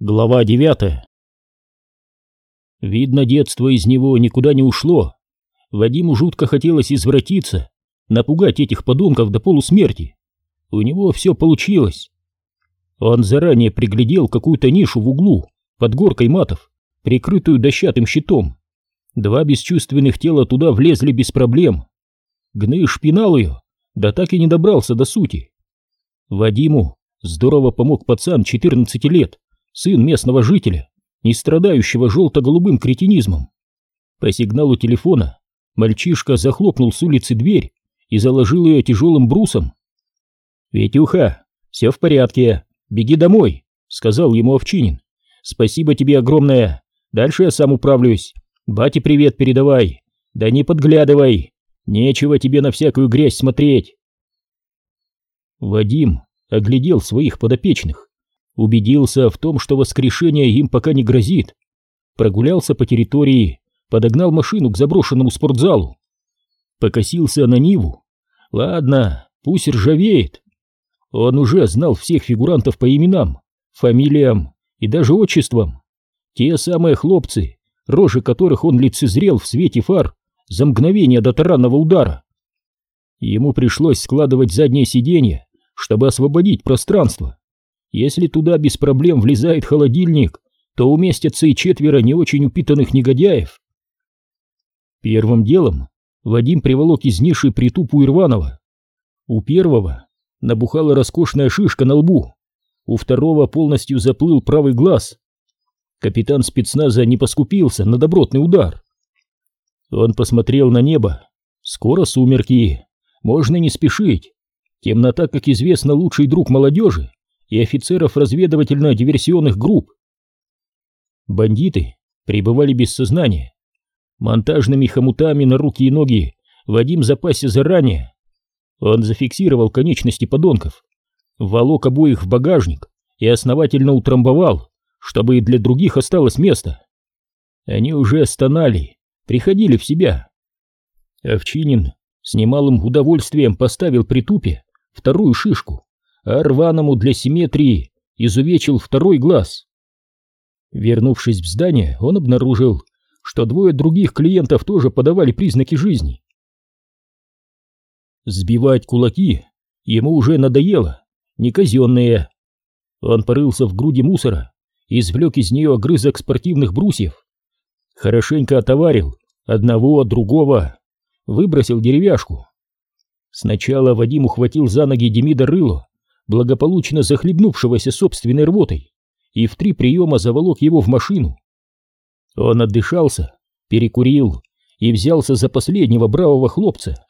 Глава девятая Видно, детство из него никуда не ушло. Вадиму жутко хотелось извратиться, напугать этих подонков до полусмерти. У него все получилось. Он заранее приглядел какую-то нишу в углу, под горкой матов, прикрытую дощатым щитом. Два бесчувственных тела туда влезли без проблем. Гныш пинал ее, да так и не добрался до сути. Вадиму здорово помог пацан 14 лет, сын местного жителя, не страдающего желто-голубым кретинизмом. По сигналу телефона мальчишка захлопнул с улицы дверь и заложил ее тяжелым брусом. «Петюха, все в порядке, беги домой», — сказал ему Овчинин. «Спасибо тебе огромное, дальше я сам управлюсь. Бате привет передавай, да не подглядывай, нечего тебе на всякую грязь смотреть». Вадим оглядел своих подопечных убедился в том, что воскрешение им пока не грозит. Прогулялся по территории, подогнал машину к заброшенному спортзалу. Покосился на Ниву. Ладно, пусть ржавеет. Он уже знал всех фигурантов по именам, фамилиям и даже отчествам. Те самые хлопцы, рожи которых он лицезрел в свете фар за мгновение до таранного удара. Ему пришлось складывать заднее сиденье, чтобы освободить пространство. Если туда без проблем влезает холодильник, то уместятся и четверо не очень упитанных негодяев. Первым делом Вадим приволок из ниши притупу Ирванова. У первого набухала роскошная шишка на лбу, у второго полностью заплыл правый глаз. Капитан спецназа не поскупился на добротный удар. Он посмотрел на небо. Скоро сумерки, можно не спешить. Темнота, как известно, лучший друг молодежи и офицеров разведывательно-диверсионных групп. Бандиты пребывали без сознания. Монтажными хомутами на руки и ноги Вадим запасся заранее. Он зафиксировал конечности подонков, волок обоих в багажник и основательно утрамбовал, чтобы и для других осталось место. Они уже стонали, приходили в себя. Овчинин с немалым удовольствием поставил при тупе вторую шишку а рваному для симметрии изувечил второй глаз. Вернувшись в здание, он обнаружил, что двое других клиентов тоже подавали признаки жизни. Сбивать кулаки ему уже надоело, не казенные. Он порылся в груди мусора извлек из нее огрызок спортивных брусьев. Хорошенько отоварил одного, другого, выбросил деревяшку. Сначала Вадим ухватил за ноги Демида Рыло, благополучно захлебнувшегося собственной рвотой, и в три приема заволок его в машину. Он отдышался, перекурил и взялся за последнего бравого хлопца.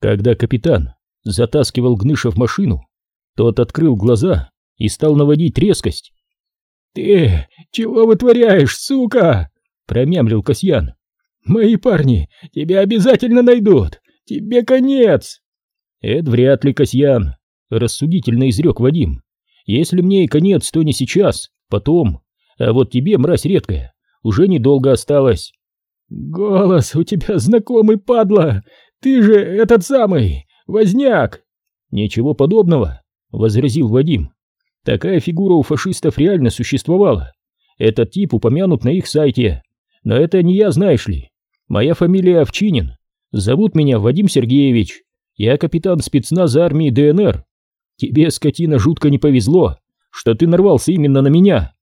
Когда капитан затаскивал Гныша в машину, тот открыл глаза и стал наводить резкость. «Ты чего вытворяешь, сука?» — промямлил Касьян. «Мои парни тебя обязательно найдут! Тебе конец!» «Это вряд ли, Касьян рассудительно изрек Вадим. Если мне и конец, то не сейчас, потом. А вот тебе, мразь редкая, уже недолго осталось. Голос у тебя знакомый, падла. Ты же этот самый, возняк. Ничего подобного, возразил Вадим. Такая фигура у фашистов реально существовала. Этот тип упомянут на их сайте. Но это не я, знаешь ли. Моя фамилия Овчинин. Зовут меня Вадим Сергеевич. Я капитан спецназа армии ДНР. Тебе, скотина, жутко не повезло, что ты нарвался именно на меня.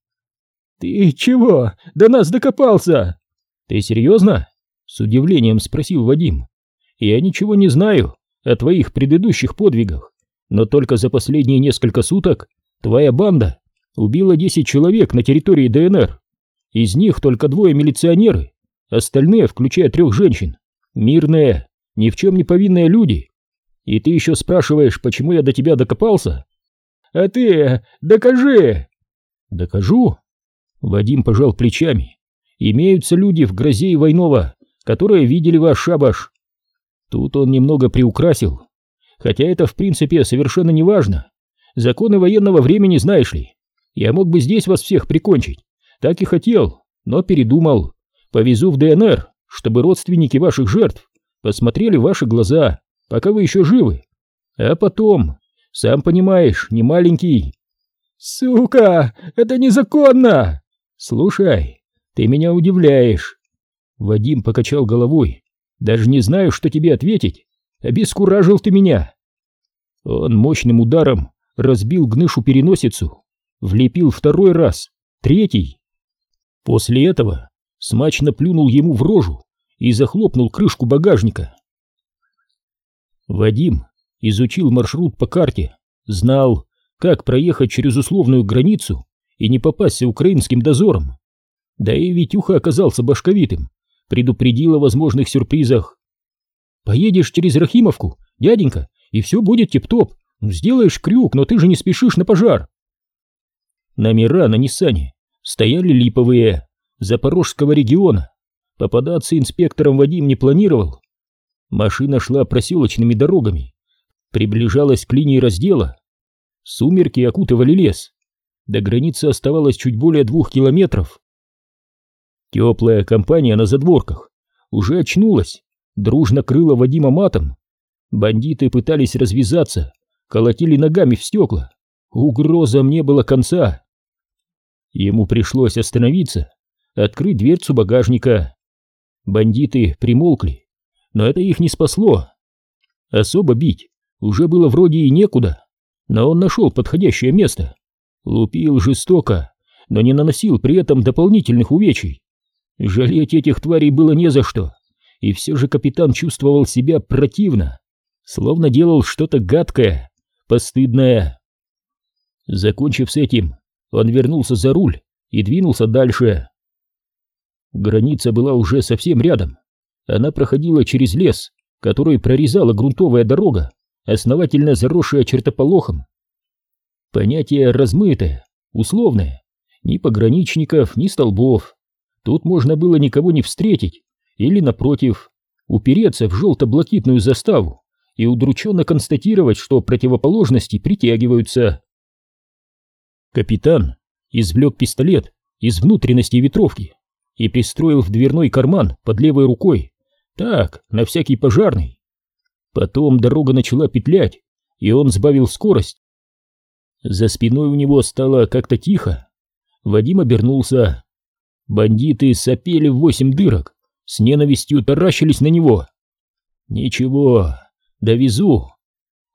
Ты чего? До нас докопался? Ты серьезно? С удивлением спросил Вадим. Я ничего не знаю о твоих предыдущих подвигах, но только за последние несколько суток твоя банда убила 10 человек на территории ДНР. Из них только двое милиционеры, остальные, включая трех женщин, мирные, ни в чем не повинные люди. И ты еще спрашиваешь, почему я до тебя докопался? А ты докажи! Докажу? Вадим пожал плечами. Имеются люди в грозе и Войнова, которые видели ваш шабаш. Тут он немного приукрасил. Хотя это в принципе совершенно не важно. Законы военного времени знаешь ли. Я мог бы здесь вас всех прикончить. Так и хотел, но передумал. Повезу в ДНР, чтобы родственники ваших жертв посмотрели в ваши глаза пока вы еще живы. А потом, сам понимаешь, не маленький. «Сука! Это незаконно!» «Слушай, ты меня удивляешь!» Вадим покачал головой. «Даже не знаю, что тебе ответить. Обескуражил ты меня!» Он мощным ударом разбил гнышу переносицу, влепил второй раз, третий. После этого смачно плюнул ему в рожу и захлопнул крышку багажника. Вадим изучил маршрут по карте, знал, как проехать через условную границу и не попасться украинским дозором. Да и Витюха оказался башковитым, предупредил о возможных сюрпризах. «Поедешь через Рахимовку, дяденька, и все будет тип-топ. Сделаешь крюк, но ты же не спешишь на пожар». Номера на Ниссане стояли липовые, Запорожского региона. Попадаться инспектором Вадим не планировал. Машина шла проселочными дорогами, приближалась к линии раздела. Сумерки окутывали лес. До границы оставалось чуть более двух километров. Теплая компания на задворках уже очнулась, дружно крыла Вадима матом. Бандиты пытались развязаться, колотили ногами в стекла. Угрозам не было конца. Ему пришлось остановиться, открыть дверцу багажника. Бандиты примолкли, но это их не спасло. Особо бить уже было вроде и некуда, но он нашел подходящее место. Лупил жестоко, но не наносил при этом дополнительных увечий. Жалеть этих тварей было не за что, и все же капитан чувствовал себя противно, словно делал что-то гадкое, постыдное. Закончив с этим, он вернулся за руль и двинулся дальше. Граница была уже совсем рядом. Она проходила через лес, который прорезала грунтовая дорога, основательно заросшая чертополохом. Понятие размытое, условное, ни пограничников, ни столбов. Тут можно было никого не встретить, или, напротив, упереться в желто-блокитную заставу и удрученно констатировать, что противоположности притягиваются. Капитан извлек пистолет из внутренности ветровки и пристроил в дверной карман под левой рукой, так, на всякий пожарный. Потом дорога начала петлять, и он сбавил скорость. За спиной у него стало как-то тихо. Вадим обернулся. Бандиты сопели в восемь дырок, с ненавистью таращились на него. «Ничего, довезу».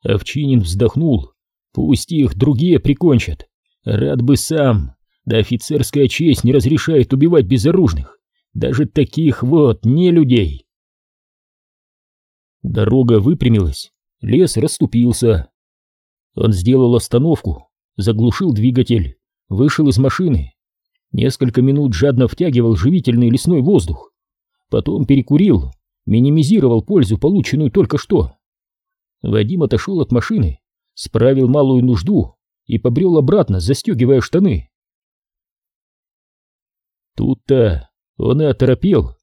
Овчинин вздохнул. «Пусть их другие прикончат. Рад бы сам. Да офицерская честь не разрешает убивать безоружных. Даже таких вот, не людей». Дорога выпрямилась, лес расступился. Он сделал остановку, заглушил двигатель, вышел из машины. Несколько минут жадно втягивал живительный лесной воздух. Потом перекурил, минимизировал пользу, полученную только что. Вадим отошел от машины, справил малую нужду и побрел обратно, застегивая штаны. Тут-то он и оторопел.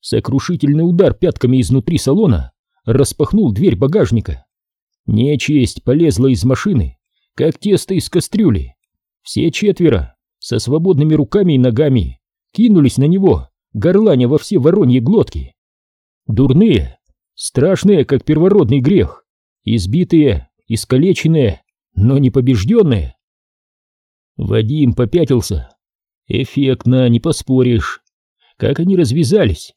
Сокрушительный удар пятками изнутри салона распахнул дверь багажника. Нечисть полезла из машины, как тесто из кастрюли. Все четверо, со свободными руками и ногами, кинулись на него, горланя во все вороньи глотки. Дурные, страшные, как первородный грех, избитые, искалеченные, но не побежденные. Вадим попятился. Эффектно, не поспоришь. Как они развязались.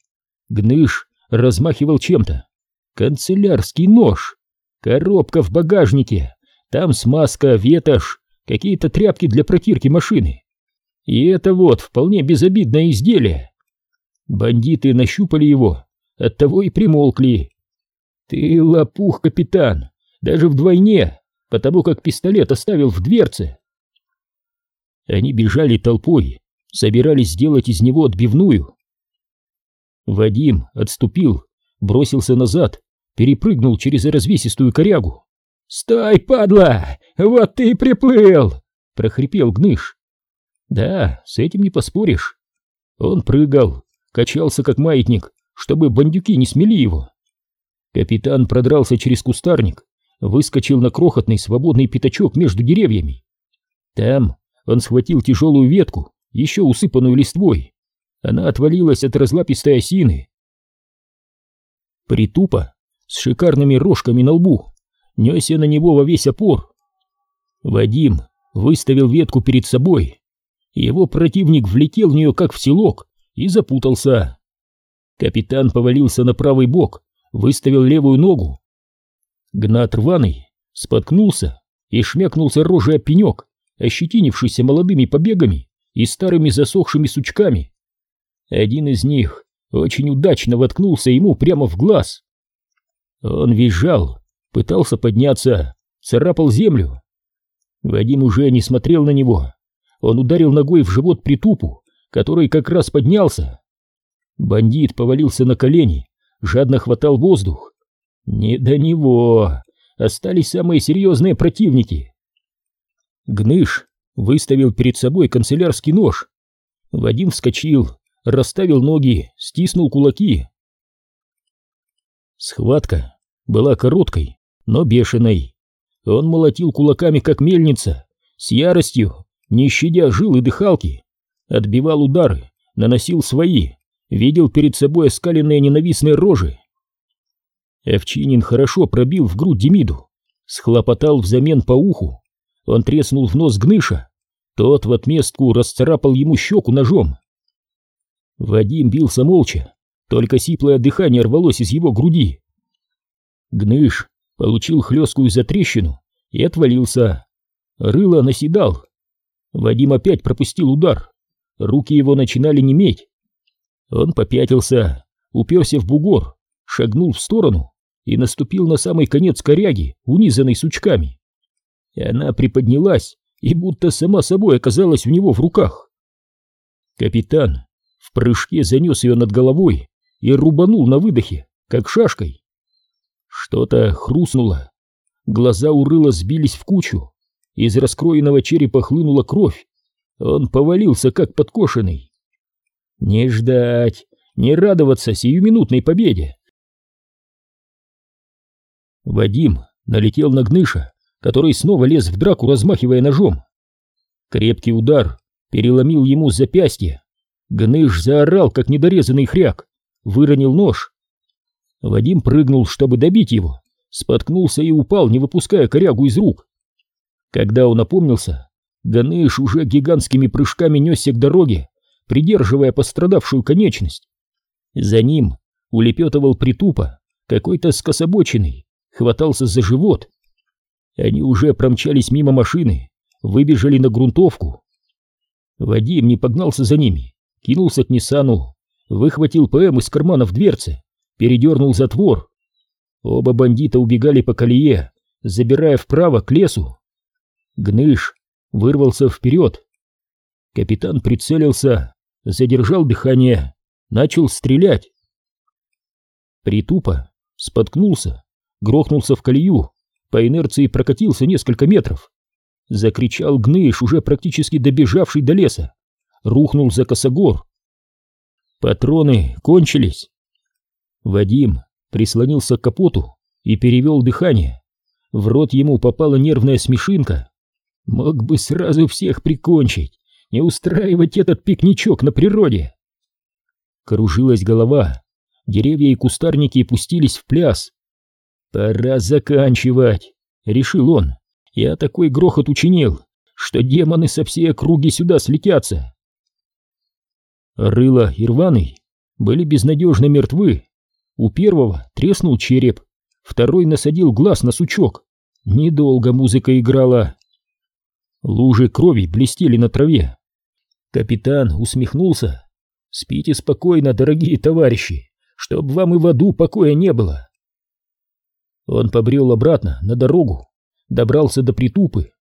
Гныш размахивал чем-то, Канцелярский нож. Коробка в багажнике. Там смазка, ветошь, какие-то тряпки для протирки машины. И это вот вполне безобидное изделие. Бандиты нащупали его, оттого и примолкли. Ты лопух, капитан, даже вдвойне, потому как пистолет оставил в дверце. Они бежали толпой, собирались сделать из него отбивную. Вадим отступил, бросился назад, перепрыгнул через развесистую корягу. «Стой, падла! Вот ты и приплыл!» — прохрипел Гныш. «Да, с этим не поспоришь». Он прыгал, качался как маятник, чтобы бандюки не смели его. Капитан продрался через кустарник, выскочил на крохотный свободный пятачок между деревьями. Там он схватил тяжелую ветку, еще усыпанную листвой. Она отвалилась от разлапистой осины. Притупо с шикарными рожками на лбу, несся на него во весь опор. Вадим выставил ветку перед собой. Его противник влетел в нее как в селок и запутался. Капитан повалился на правый бок, выставил левую ногу. Гнат рваный споткнулся и шмякнулся рожей о пенек, ощетинившийся молодыми побегами и старыми засохшими сучками. Один из них очень удачно воткнулся ему прямо в глаз. Он визжал, пытался подняться, царапал землю. Вадим уже не смотрел на него. Он ударил ногой в живот притупу, который как раз поднялся. Бандит повалился на колени, жадно хватал воздух. Не до него. Остались самые серьезные противники. Гныш выставил перед собой канцелярский нож. Вадим вскочил, расставил ноги, стиснул кулаки. Схватка была короткой, но бешеной. Он молотил кулаками, как мельница, с яростью, не щадя жил и дыхалки, отбивал удары, наносил свои, видел перед собой оскаленные ненавистные рожи. Овчинин хорошо пробил в грудь Демиду, схлопотал взамен по уху. Он треснул в нос Гныша, тот в отместку расцарапал ему щеку ножом. Вадим бился молча, только сиплое дыхание рвалось из его груди. Гныш получил хлесткую затрещину и отвалился. Рыло наседал. Вадим опять пропустил удар. Руки его начинали неметь. Он попятился, уперся в бугор, шагнул в сторону и наступил на самый конец коряги, унизанной сучками. И она приподнялась и будто сама собой оказалась у него в руках. Капитан в прыжке занес ее над головой и рубанул на выдохе, как шашкой. Что-то хрустнуло, глаза у рыла сбились в кучу, из раскроенного черепа хлынула кровь, он повалился, как подкошенный. Не ждать, не радоваться сиюминутной победе. Вадим налетел на Гныша, который снова лез в драку, размахивая ножом. Крепкий удар переломил ему запястье, Гныш заорал, как недорезанный хряк, выронил нож. Вадим прыгнул, чтобы добить его, споткнулся и упал, не выпуская корягу из рук. Когда он опомнился, Ганыш уже гигантскими прыжками несся к дороге, придерживая пострадавшую конечность. За ним улепетывал притупа, какой-то скособоченный, хватался за живот. Они уже промчались мимо машины, выбежали на грунтовку. Вадим не погнался за ними, кинулся к Ниссану, выхватил ПМ из кармана в дверце, передернул затвор. Оба бандита убегали по колее, забирая вправо к лесу. Гныш вырвался вперед. Капитан прицелился, задержал дыхание, начал стрелять. Притупо споткнулся, грохнулся в колею, по инерции прокатился несколько метров. Закричал Гныш, уже практически добежавший до леса рухнул за косогор. Патроны кончились. Вадим прислонился к капоту и перевел дыхание. В рот ему попала нервная смешинка. Мог бы сразу всех прикончить, не устраивать этот пикничок на природе. Кружилась голова, деревья и кустарники пустились в пляс. «Пора заканчивать», — решил он. «Я такой грохот учинил, что демоны со всей округи сюда слетятся». Рыло и рваный были безнадежно мертвы. У первого треснул череп, второй насадил глаз на сучок. Недолго музыка играла. Лужи крови блестели на траве. Капитан усмехнулся. «Спите спокойно, дорогие товарищи, чтоб вам и в аду покоя не было». Он побрел обратно на дорогу, добрался до притупы.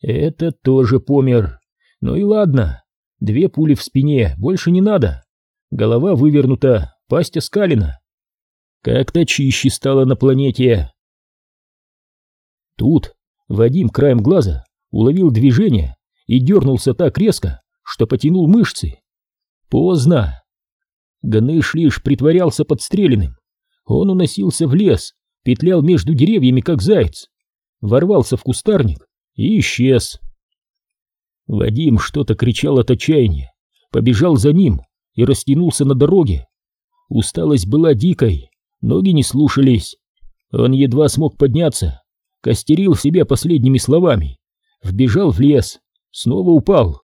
Это тоже помер. Ну и ладно, Две пули в спине, больше не надо. Голова вывернута, пасть оскалена. Как-то чище стало на планете. Тут Вадим краем глаза уловил движение и дернулся так резко, что потянул мышцы. Поздно. Ганыш лишь притворялся подстреленным. Он уносился в лес, петлял между деревьями, как заяц. Ворвался в кустарник и исчез. Вадим что-то кричал от отчаяния, побежал за ним и растянулся на дороге. Усталость была дикой, ноги не слушались. Он едва смог подняться, костерил себя последними словами. вбежал в лес, снова упал.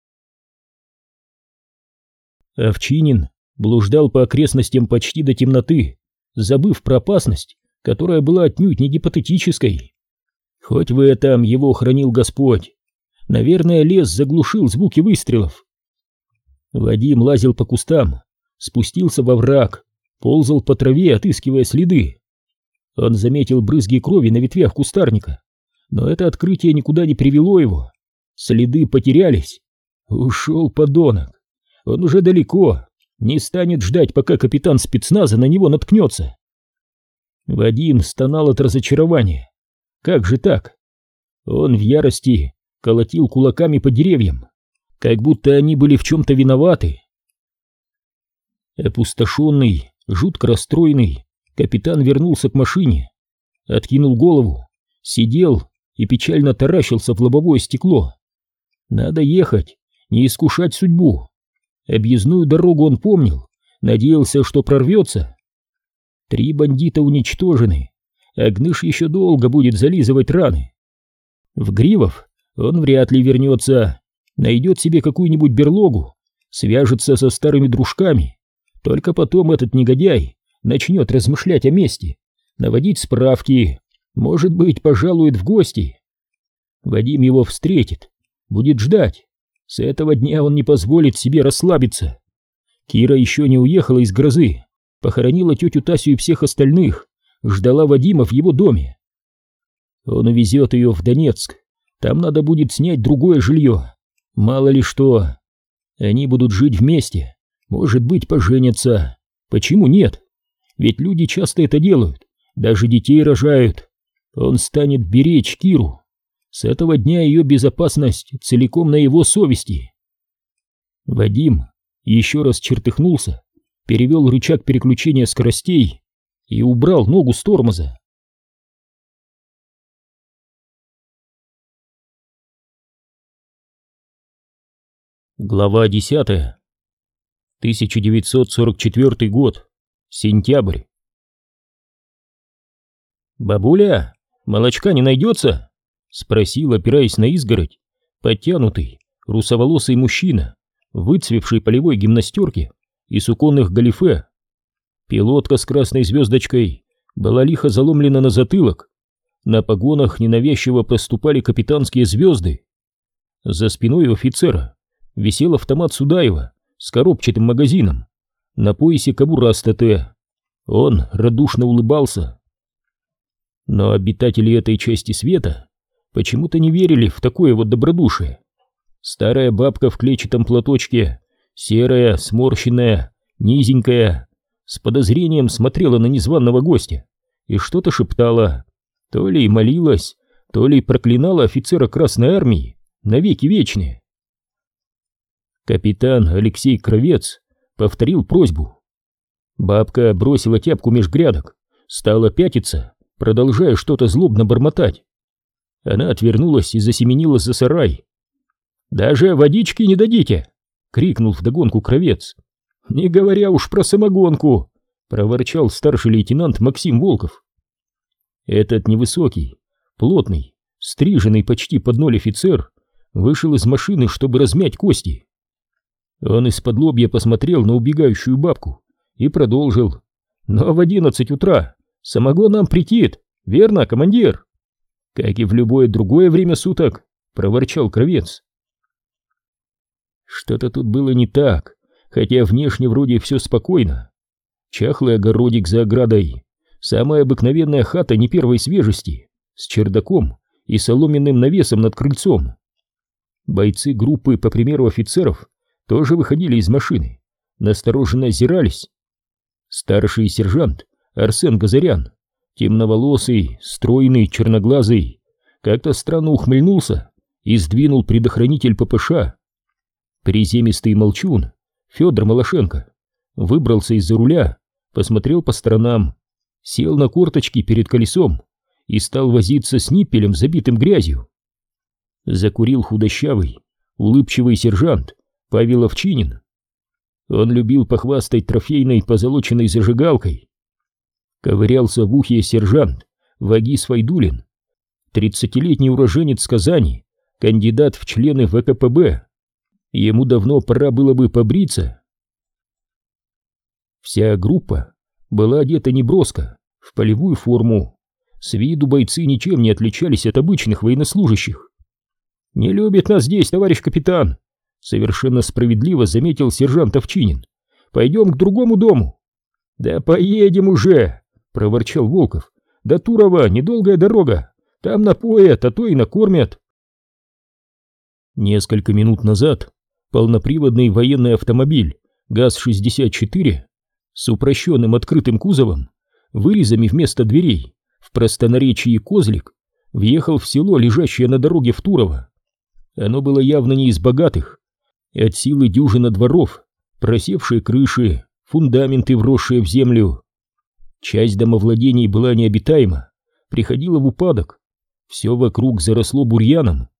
Овчинин блуждал по окрестностям почти до темноты, забыв про опасность, которая была отнюдь не гипотетической. Хоть в этом его хранил Господь. Наверное, лес заглушил звуки выстрелов. Вадим лазил по кустам, спустился во враг, ползал по траве, отыскивая следы. Он заметил брызги крови на ветвях кустарника, но это открытие никуда не привело его. Следы потерялись. Ушел подонок. Он уже далеко, не станет ждать, пока капитан спецназа на него наткнется. Вадим стонал от разочарования. Как же так? Он в ярости колотил кулаками по деревьям, как будто они были в чем-то виноваты. Опустошенный, жутко расстроенный, капитан вернулся к машине, откинул голову, сидел и печально таращился в лобовое стекло. Надо ехать, не искушать судьбу. Объездную дорогу он помнил, надеялся, что прорвется. Три бандита уничтожены, а Гныш еще долго будет зализывать раны. В Гривов он вряд ли вернется, найдет себе какую-нибудь берлогу, свяжется со старыми дружками. Только потом этот негодяй начнет размышлять о мести, наводить справки, может быть, пожалует в гости. Вадим его встретит, будет ждать. С этого дня он не позволит себе расслабиться. Кира еще не уехала из грозы, похоронила тетю Тасю и всех остальных, ждала Вадима в его доме. Он увезет ее в Донецк, там надо будет снять другое жилье, мало ли что. Они будут жить вместе, может быть, поженятся. Почему нет? Ведь люди часто это делают, даже детей рожают. Он станет беречь Киру. С этого дня ее безопасность целиком на его совести. Вадим еще раз чертыхнулся, перевел рычаг переключения скоростей и убрал ногу с тормоза. Глава 10. 1944 год. Сентябрь. «Бабуля, молочка не найдется?» Спросил, опираясь на изгородь, подтянутый, русоволосый мужчина, выцвевший полевой гимнастерке и суконных галифе. Пилотка с красной звездочкой была лихо заломлена на затылок, на погонах ненавязчиво проступали капитанские звезды. За спиной офицера висел автомат Судаева с коробчатым магазином, на поясе кобура с ТТ. Он радушно улыбался. Но обитатели этой части света почему-то не верили в такое вот добродушие. Старая бабка в клетчатом платочке, серая, сморщенная, низенькая, с подозрением смотрела на незваного гостя и что-то шептала, то ли молилась, то ли проклинала офицера Красной Армии навеки вечные. Капитан Алексей Кровец повторил просьбу. Бабка бросила тяпку меж грядок, стала пятиться, продолжая что-то злобно бормотать. Она отвернулась и засеменила за сарай. «Даже водички не дадите!» — крикнул вдогонку кровец. «Не говоря уж про самогонку!» — проворчал старший лейтенант Максим Волков. Этот невысокий, плотный, стриженный почти под ноль офицер вышел из машины, чтобы размять кости. Он из-под лобья посмотрел на убегающую бабку и продолжил. «Но в одиннадцать утра самогон нам притит, верно, командир?» как и в любое другое время суток, проворчал кровец. Что-то тут было не так, хотя внешне вроде все спокойно. Чахлый огородик за оградой, самая обыкновенная хата не первой свежести, с чердаком и соломенным навесом над крыльцом. Бойцы группы, по примеру офицеров, тоже выходили из машины, настороженно озирались. Старший сержант Арсен Газарян темноволосый, стройный, черноглазый, как-то странно ухмыльнулся и сдвинул предохранитель ППШ. Приземистый молчун, Федор Малашенко, выбрался из-за руля, посмотрел по сторонам, сел на корточки перед колесом и стал возиться с ниппелем, забитым грязью. Закурил худощавый, улыбчивый сержант Павел Овчинин. Он любил похвастать трофейной позолоченной зажигалкой, ковырялся в ухе сержант Вагис Файдулин, тридцатилетний уроженец Казани, кандидат в члены ВКПБ. Ему давно пора было бы побриться. Вся группа была одета неброско, в полевую форму. С виду бойцы ничем не отличались от обычных военнослужащих. «Не любит нас здесь, товарищ капитан!» Совершенно справедливо заметил сержант Овчинин. «Пойдем к другому дому!» «Да поедем уже!» — проворчал Волков. «До Турова недолгая дорога. Там напоят, а то и накормят». Несколько минут назад полноприводный военный автомобиль ГАЗ-64 с упрощенным открытым кузовом, вырезами вместо дверей, в простонаречии «Козлик», въехал в село, лежащее на дороге в Турово. Оно было явно не из богатых, и от силы дюжина дворов, просевшие крыши, фундаменты, вросшие в землю. Часть домовладений была необитаема, приходила в упадок, все вокруг заросло бурьяном.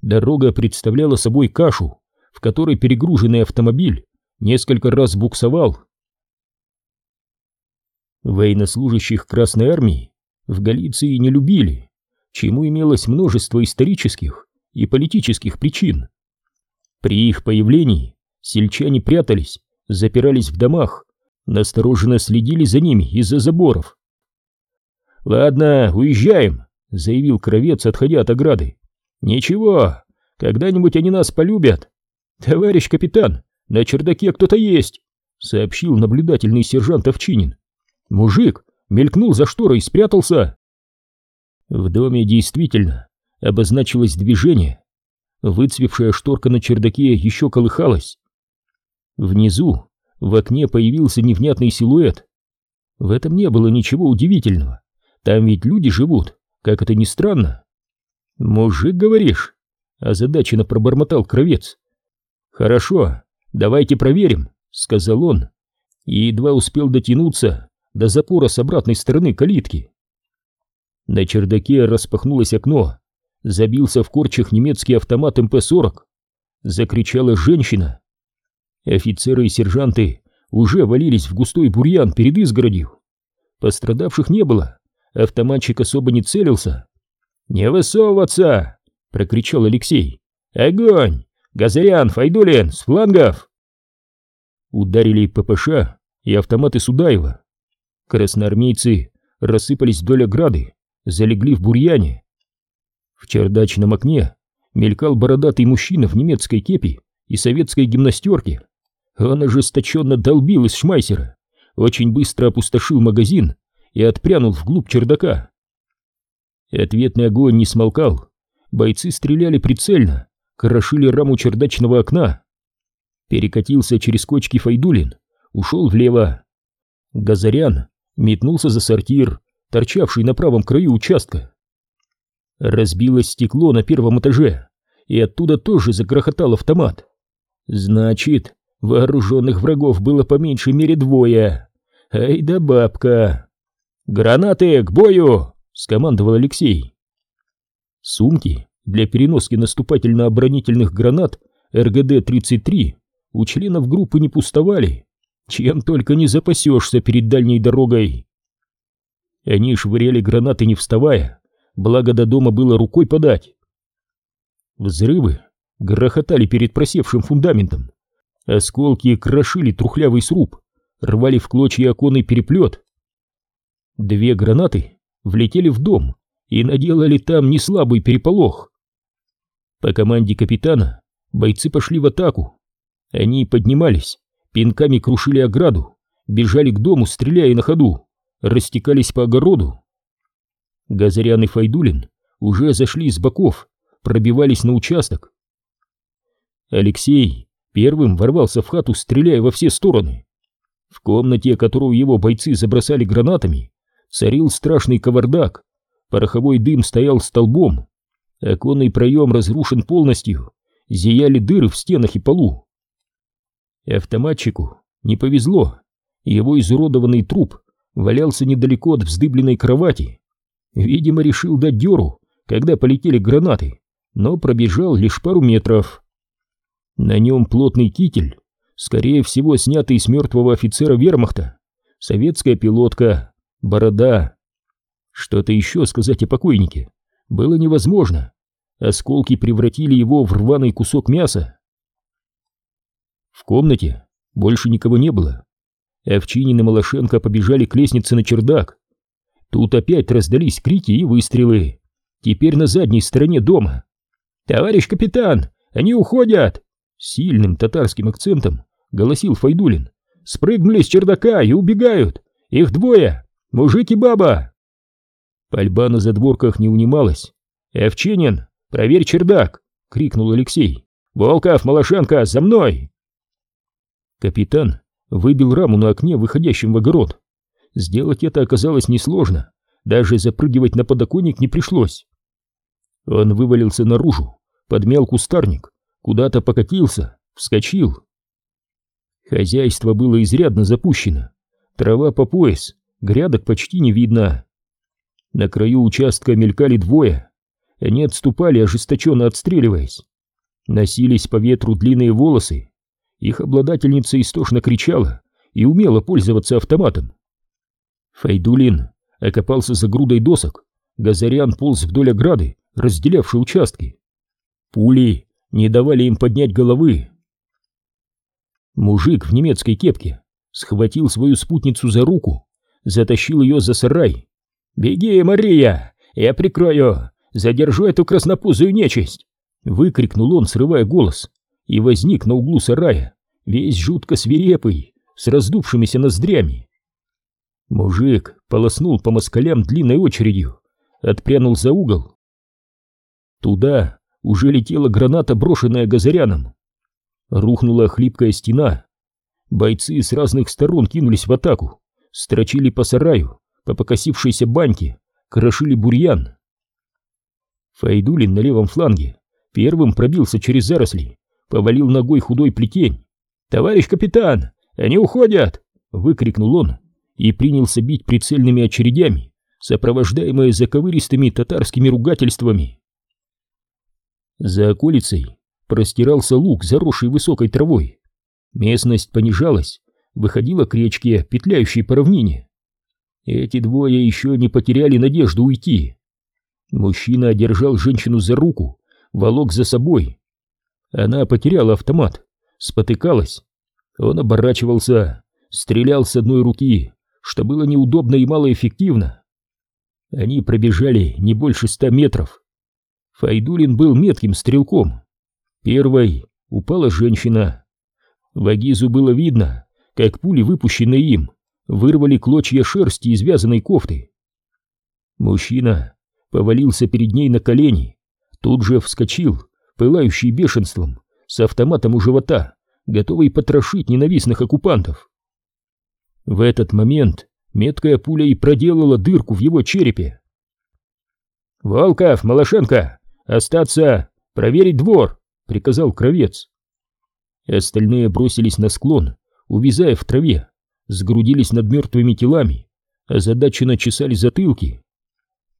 Дорога представляла собой кашу, в которой перегруженный автомобиль несколько раз буксовал. Военнослужащих Красной Армии в Галиции не любили, чему имелось множество исторических и политических причин. При их появлении сельчане прятались, запирались в домах, настороженно следили за ними из-за заборов. «Ладно, уезжаем», — заявил Кровец, отходя от ограды. «Ничего, когда-нибудь они нас полюбят». «Товарищ капитан, на чердаке кто-то есть», — сообщил наблюдательный сержант Овчинин. Мужик мелькнул за шторой и спрятался. В доме действительно обозначилось движение. Выцвевшая шторка на чердаке еще колыхалась. Внизу в окне появился невнятный силуэт. В этом не было ничего удивительного. Там ведь люди живут, как это ни странно. «Мужик, говоришь?» — озадаченно пробормотал кровец. «Хорошо, давайте проверим», — сказал он, и едва успел дотянуться до запора с обратной стороны калитки. На чердаке распахнулось окно, забился в корчах немецкий автомат МП-40. Закричала женщина. Офицеры и сержанты уже валились в густой бурьян перед изгородью. Пострадавших не было, автоматчик особо не целился. «Не высовываться!» — прокричал Алексей. «Огонь! Газарян, Файдулин, с флангов!» Ударили ППШ и автоматы Судаева. Красноармейцы рассыпались вдоль ограды, залегли в бурьяне. В чердачном окне мелькал бородатый мужчина в немецкой кепи и советской гимнастерке. Он ожесточенно долбил из шмайсера, очень быстро опустошил магазин и отпрянул вглубь чердака. Ответный огонь не смолкал, бойцы стреляли прицельно, крошили раму чердачного окна. Перекатился через кочки Файдулин, ушел влево. Газарян метнулся за сортир, торчавший на правом краю участка. Разбилось стекло на первом этаже, и оттуда тоже загрохотал автомат. Значит, вооруженных врагов было по меньшей мере двое. Ай да бабка! «Гранаты к бою!» — скомандовал Алексей. Сумки для переноски наступательно-оборонительных гранат РГД-33 у членов группы не пустовали. Чем только не запасешься перед дальней дорогой. Они швыряли гранаты не вставая, благо до дома было рукой подать. Взрывы грохотали перед просевшим фундаментом. Осколки крошили трухлявый сруб, рвали в клочья оконный переплет. Две гранаты влетели в дом и наделали там неслабый переполох. По команде капитана бойцы пошли в атаку. Они поднимались, пинками крушили ограду, бежали к дому, стреляя на ходу, растекались по огороду. Газарян и Файдулин уже зашли с боков, пробивались на участок. Алексей первым ворвался в хату, стреляя во все стороны. В комнате, которую его бойцы забросали гранатами, царил страшный кавардак. Пороховой дым стоял столбом. Оконный проем разрушен полностью, зияли дыры в стенах и полу. Автоматчику не повезло. Его изуродованный труп валялся недалеко от вздыбленной кровати. Видимо, решил дать дёру, когда полетели гранаты, но пробежал лишь пару метров. На нем плотный китель, скорее всего, снятый с мертвого офицера вермахта, советская пилотка, борода. Что-то еще сказать о покойнике было невозможно. осколки превратили его в рваный кусок мяса. В комнате больше никого не было. Овчинин и Малашенко побежали к лестнице на чердак. Тут опять раздались крики и выстрелы. Теперь на задней стороне дома. «Товарищ капитан, они уходят!» Сильным татарским акцентом голосил Файдулин. «Спрыгнули с чердака и убегают! Их двое! Мужик и баба!» Пальба на задворках не унималась. «Овчинин, проверь чердак!» — крикнул Алексей. «Волков, Малашенко, за мной!» Капитан выбил раму на окне, выходящем в огород. Сделать это оказалось несложно, даже запрыгивать на подоконник не пришлось. Он вывалился наружу, подмял кустарник, куда-то покатился, вскочил. Хозяйство было изрядно запущено, трава по пояс, грядок почти не видно. На краю участка мелькали двое, они отступали, ожесточенно отстреливаясь. Носились по ветру длинные волосы, их обладательница истошно кричала и умела пользоваться автоматом. Файдулин окопался за грудой досок, Газарян полз вдоль ограды, разделявшей участки. Пули не давали им поднять головы. Мужик в немецкой кепке схватил свою спутницу за руку, затащил ее за сарай. «Беги, Мария! Я прикрою! Задержу эту краснопузую нечисть!» Выкрикнул он, срывая голос и возник на углу сарая, весь жутко свирепый, с раздувшимися ноздрями. Мужик полоснул по москалям длинной очередью, отпрянул за угол. Туда уже летела граната, брошенная Газаряном. Рухнула хлипкая стена. Бойцы с разных сторон кинулись в атаку, строчили по сараю, по покосившейся баньке, крошили бурьян. Файдулин на левом фланге первым пробился через заросли, повалил ногой худой плетень. «Товарищ капитан, они уходят!» — выкрикнул он и принялся бить прицельными очередями, сопровождаемые заковыристыми татарскими ругательствами. За околицей простирался луг, заросший высокой травой. Местность понижалась, выходила к речке, петляющей по равнине. Эти двое еще не потеряли надежду уйти. Мужчина одержал женщину за руку, волок за собой, она потеряла автомат, спотыкалась. Он оборачивался, стрелял с одной руки, что было неудобно и малоэффективно. Они пробежали не больше ста метров. Файдулин был метким стрелком. Первой упала женщина. В Агизу было видно, как пули, выпущенные им, вырвали клочья шерсти из вязаной кофты. Мужчина повалился перед ней на колени, тут же вскочил, пылающий бешенством, с автоматом у живота, готовый потрошить ненавистных оккупантов. В этот момент меткая пуля и проделала дырку в его черепе. «Волков, Малашенко, остаться, проверить двор!» — приказал Кровец. Остальные бросились на склон, увязая в траве, сгрудились над мертвыми телами, озадаченно чесали затылки.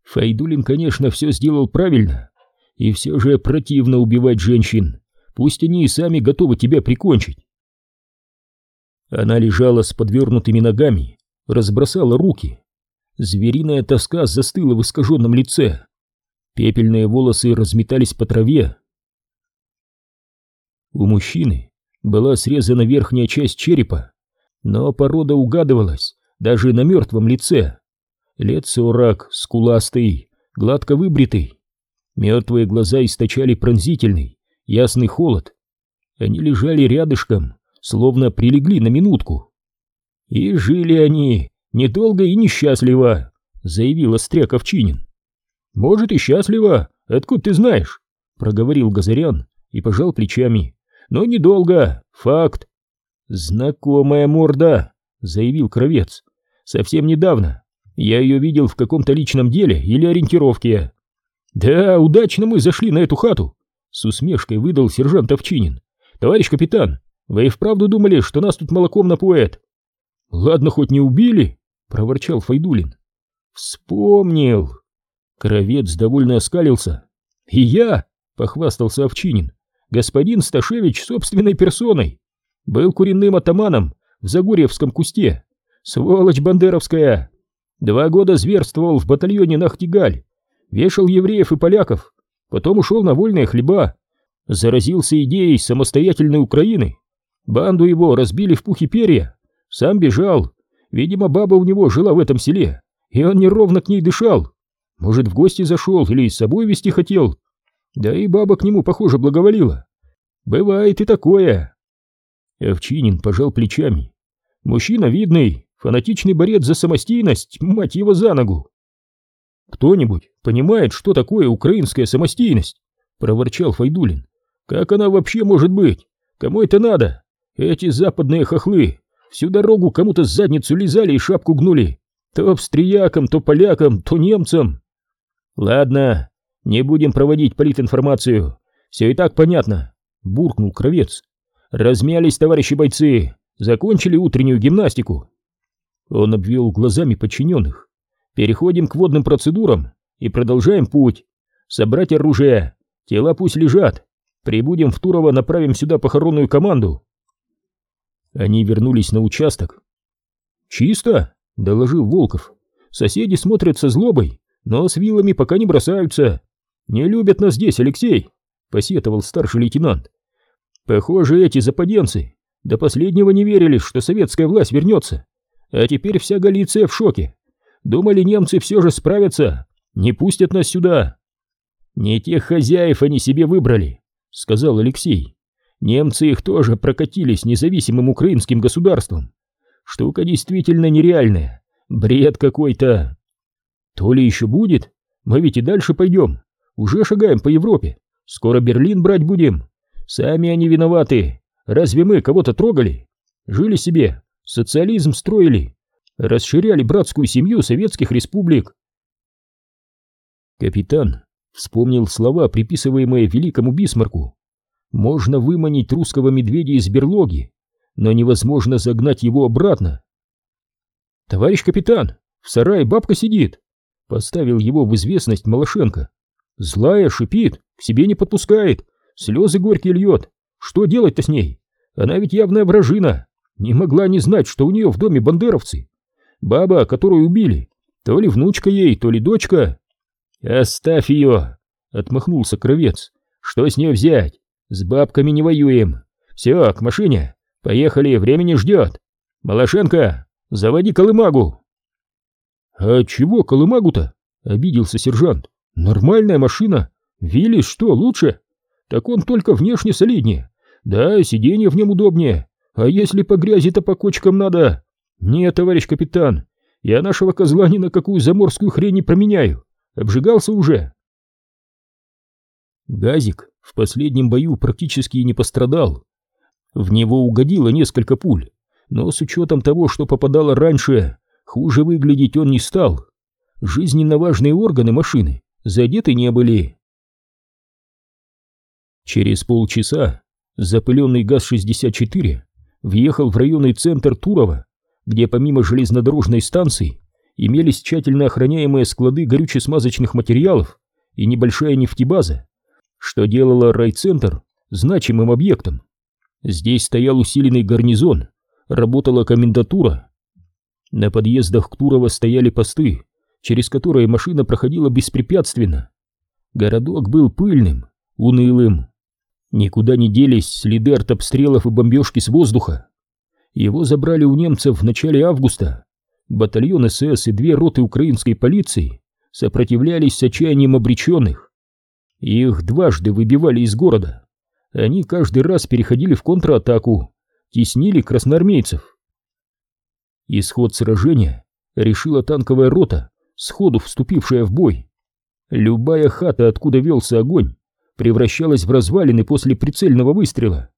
Файдулин, конечно, все сделал правильно, и все же противно убивать женщин, пусть они и сами готовы тебя прикончить. Она лежала с подвернутыми ногами, разбросала руки. Звериная тоска застыла в искаженном лице. Пепельные волосы разметались по траве. У мужчины была срезана верхняя часть черепа, но порода угадывалась даже на мертвом лице. Лет сорок, скуластый, гладко выбритый, Мертвые глаза источали пронзительный, ясный холод. Они лежали рядышком, словно прилегли на минутку. «И жили они недолго и несчастливо», — заявил Остряк Овчинин. «Может, и счастливо, откуда ты знаешь?» — проговорил Газарян и пожал плечами. «Но недолго, факт». «Знакомая морда», — заявил Кровец. «Совсем недавно. Я ее видел в каком-то личном деле или ориентировке. «Да, удачно мы зашли на эту хату!» С усмешкой выдал сержант Овчинин. «Товарищ капитан, вы и вправду думали, что нас тут молоком напоят?» «Ладно, хоть не убили!» — проворчал Файдулин. «Вспомнил!» Кровец довольно оскалился. «И я!» — похвастался Овчинин. «Господин Сташевич собственной персоной! Был куренным атаманом в Загорьевском кусте! Сволочь бандеровская! Два года зверствовал в батальоне Нахтигаль! Вешал евреев и поляков, потом ушел на вольные хлеба, заразился идеей самостоятельной Украины. Банду его разбили в пух и перья, сам бежал. Видимо, баба у него жила в этом селе, и он неровно к ней дышал. Может, в гости зашел или с собой вести хотел. Да и баба к нему, похоже, благоволила. Бывает и такое. Овчинин пожал плечами. Мужчина видный, фанатичный борец за самостийность, мать его за ногу. Кто-нибудь понимает, что такое украинская самостийность? Проворчал Файдулин. Как она вообще может быть? Кому это надо? Эти западные хохлы всю дорогу кому-то задницу лизали и шапку гнули. То австриякам, то полякам, то немцам. Ладно, не будем проводить политинформацию. Все и так понятно, буркнул Кровец. Размялись, товарищи бойцы, закончили утреннюю гимнастику. Он обвел глазами подчиненных. Переходим к водным процедурам и продолжаем путь. Собрать оружие, тела пусть лежат. Прибудем в Турово, направим сюда похоронную команду. Они вернулись на участок. «Чисто», — доложил Волков. «Соседи смотрят со злобой, но с вилами пока не бросаются. Не любят нас здесь, Алексей», — посетовал старший лейтенант. «Похоже, эти западенцы до последнего не верили, что советская власть вернется. А теперь вся Галиция в шоке. Думали, немцы все же справятся, не пустят нас сюда». «Не тех хозяев они себе выбрали», — сказал Алексей. Немцы их тоже прокатились независимым украинским государством. Штука действительно нереальная. Бред какой-то. То ли еще будет? Мы ведь и дальше пойдем. Уже шагаем по Европе. Скоро Берлин брать будем. Сами они виноваты. Разве мы кого-то трогали? Жили себе, социализм строили, расширяли братскую семью советских республик. Капитан вспомнил слова, приписываемые великому Бисмарку. Можно выманить русского медведя из берлоги, но невозможно загнать его обратно. «Товарищ капитан, в сарае бабка сидит!» Поставил его в известность Малашенко. «Злая, шипит, к себе не подпускает, слезы горькие льет. Что делать-то с ней? Она ведь явная вражина, не могла не знать, что у нее в доме бандеровцы. Баба, которую убили, то ли внучка ей, то ли дочка». «Оставь ее!» — отмахнулся Кровец. «Что с нее взять? С бабками не воюем. Все, к машине. Поехали, времени ждет. Малашенко, заводи колымагу. А чего колымагу-то? Обиделся сержант. Нормальная машина. Виллис что, лучше? Так он только внешне солиднее. Да, сиденье в нем удобнее. А если по грязи-то по кочкам надо? Нет, товарищ капитан, я нашего козла ни на какую заморскую хрень не променяю. Обжигался уже. Газик в последнем бою практически не пострадал. В него угодило несколько пуль, но с учетом того, что попадало раньше, хуже выглядеть он не стал. Жизненно важные органы машины задеты не были. Через полчаса запыленный ГАЗ-64 въехал в районный центр Турова, где помимо железнодорожной станции имелись тщательно охраняемые склады горюче-смазочных материалов и небольшая нефтебаза что делало райцентр значимым объектом. Здесь стоял усиленный гарнизон, работала комендатура. На подъездах к Турово стояли посты, через которые машина проходила беспрепятственно. Городок был пыльным, унылым. Никуда не делись следы артобстрелов и бомбежки с воздуха. Его забрали у немцев в начале августа. Батальон СС и две роты украинской полиции сопротивлялись с отчаянием обреченных. Их дважды выбивали из города. Они каждый раз переходили в контратаку, теснили красноармейцев. Исход сражения решила танковая рота, сходу вступившая в бой. Любая хата, откуда велся огонь, превращалась в развалины после прицельного выстрела.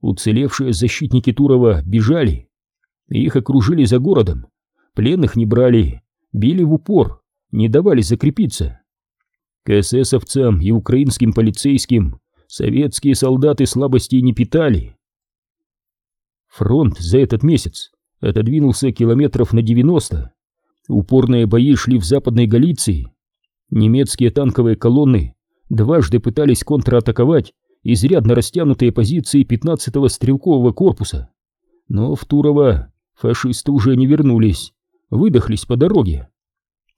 Уцелевшие защитники Турова бежали. Их окружили за городом. Пленных не брали, били в упор, не давали закрепиться. К эсэсовцам и украинским полицейским советские солдаты слабости не питали. Фронт за этот месяц отодвинулся километров на 90. Упорные бои шли в Западной Галиции. Немецкие танковые колонны дважды пытались контратаковать изрядно растянутые позиции 15-го стрелкового корпуса. Но в Турово фашисты уже не вернулись, выдохлись по дороге.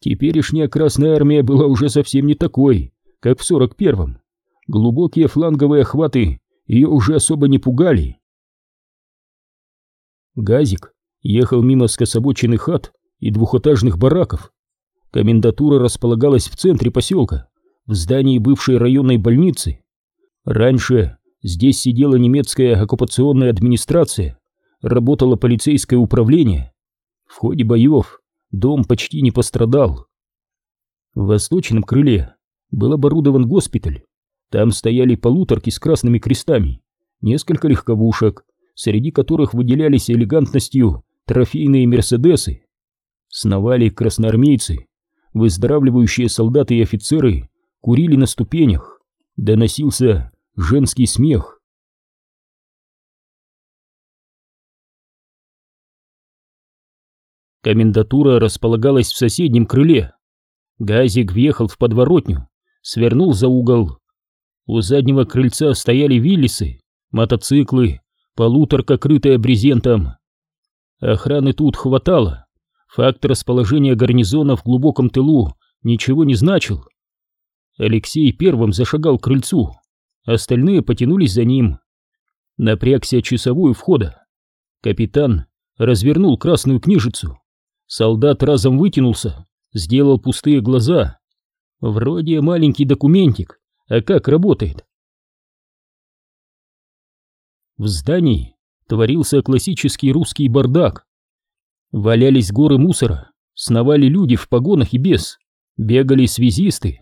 Теперешняя Красная Армия была уже совсем не такой, как в сорок первом. Глубокие фланговые охваты ее уже особо не пугали. Газик ехал мимо скособоченных хат и двухэтажных бараков. Комендатура располагалась в центре поселка, в здании бывшей районной больницы. Раньше здесь сидела немецкая оккупационная администрация, работало полицейское управление. В ходе боев дом почти не пострадал. В восточном крыле был оборудован госпиталь. Там стояли полуторки с красными крестами, несколько легковушек, среди которых выделялись элегантностью трофейные мерседесы. Сновали красноармейцы, выздоравливающие солдаты и офицеры курили на ступенях, доносился женский смех. Комендатура располагалась в соседнем крыле. Газик въехал в подворотню, свернул за угол. У заднего крыльца стояли виллисы, мотоциклы, полуторка, крытая брезентом. Охраны тут хватало. Факт расположения гарнизона в глубоком тылу ничего не значил. Алексей первым зашагал к крыльцу, остальные потянулись за ним. Напрягся часовую входа. Капитан развернул красную книжицу. Солдат разом вытянулся, сделал пустые глаза. Вроде маленький документик, а как работает? В здании творился классический русский бардак. Валялись горы мусора, сновали люди в погонах и без, бегали связисты.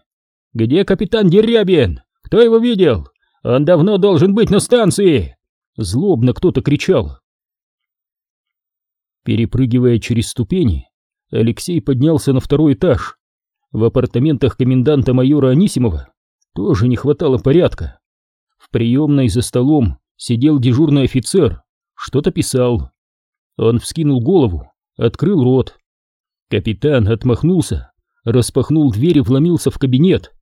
«Где капитан Дерябин? Кто его видел? Он давно должен быть на станции!» Злобно кто-то кричал. Перепрыгивая через ступени, Алексей поднялся на второй этаж. В апартаментах коменданта майора Анисимова тоже не хватало порядка. В приемной за столом сидел дежурный офицер, что-то писал. Он вскинул голову, открыл рот. Капитан отмахнулся, распахнул дверь и вломился в кабинет.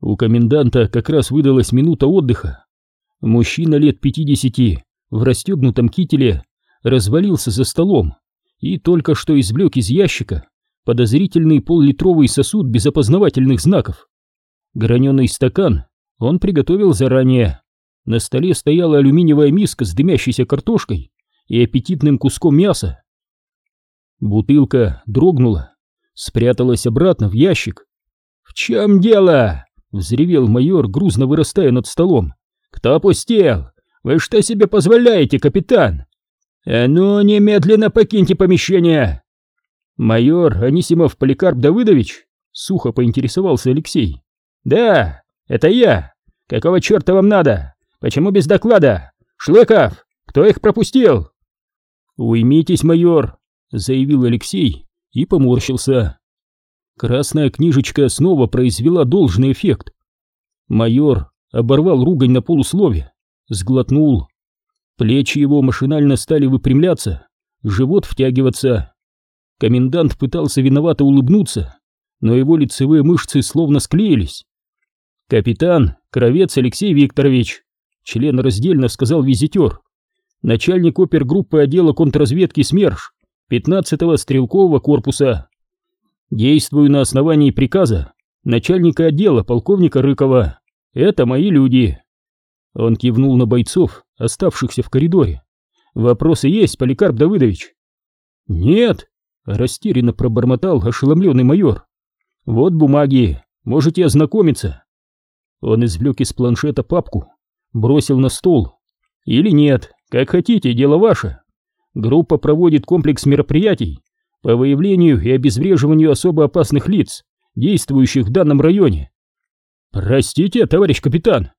У коменданта как раз выдалась минута отдыха. Мужчина лет пятидесяти в расстегнутом кителе развалился за столом и только что извлек из ящика подозрительный поллитровый сосуд без опознавательных знаков. Граненый стакан он приготовил заранее. На столе стояла алюминиевая миска с дымящейся картошкой и аппетитным куском мяса. Бутылка дрогнула, спряталась обратно в ящик. «В чем дело?» — взревел майор, грузно вырастая над столом. «Кто опустел? Вы что себе позволяете, капитан? «А ну, немедленно покиньте помещение!» «Майор Анисимов Поликарп Давыдович?» — сухо поинтересовался Алексей. «Да, это я! Какого черта вам надо? Почему без доклада? Шлыков, кто их пропустил?» «Уймитесь, майор!» — заявил Алексей и поморщился. Красная книжечка снова произвела должный эффект. Майор оборвал ругань на полуслове, сглотнул Плечи его машинально стали выпрямляться, живот втягиваться. Комендант пытался виновато улыбнуться, но его лицевые мышцы словно склеились. «Капитан, Кровец Алексей Викторович», — член раздельно сказал визитер, начальник опергруппы отдела контрразведки СМЕРШ 15-го стрелкового корпуса. Действую на основании приказа начальника отдела полковника Рыкова. Это мои люди. Он кивнул на бойцов, оставшихся в коридоре. «Вопросы есть, Поликарп Давыдович?» «Нет», — растерянно пробормотал ошеломленный майор. «Вот бумаги, можете ознакомиться». Он извлек из планшета папку, бросил на стол. «Или нет, как хотите, дело ваше. Группа проводит комплекс мероприятий по выявлению и обезвреживанию особо опасных лиц, действующих в данном районе». «Простите, товарищ капитан»,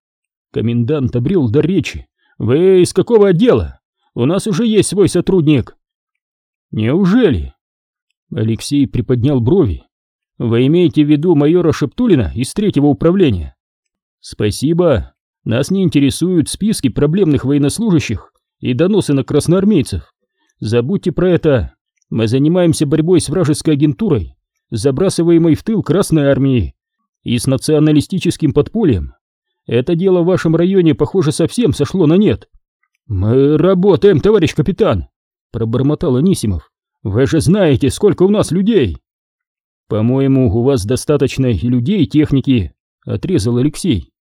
Комендант обрел до речи. «Вы из какого отдела? У нас уже есть свой сотрудник». «Неужели?» Алексей приподнял брови. «Вы имеете в виду майора Шептулина из третьего управления?» «Спасибо. Нас не интересуют списки проблемных военнослужащих и доносы на красноармейцев. Забудьте про это. Мы занимаемся борьбой с вражеской агентурой, забрасываемой в тыл Красной Армии, и с националистическим подпольем. Это дело в вашем районе, похоже, совсем сошло на нет. Мы работаем, товарищ капитан, пробормотал Анисимов. Вы же знаете, сколько у нас людей. По-моему, у вас достаточно и людей, и техники, отрезал Алексей.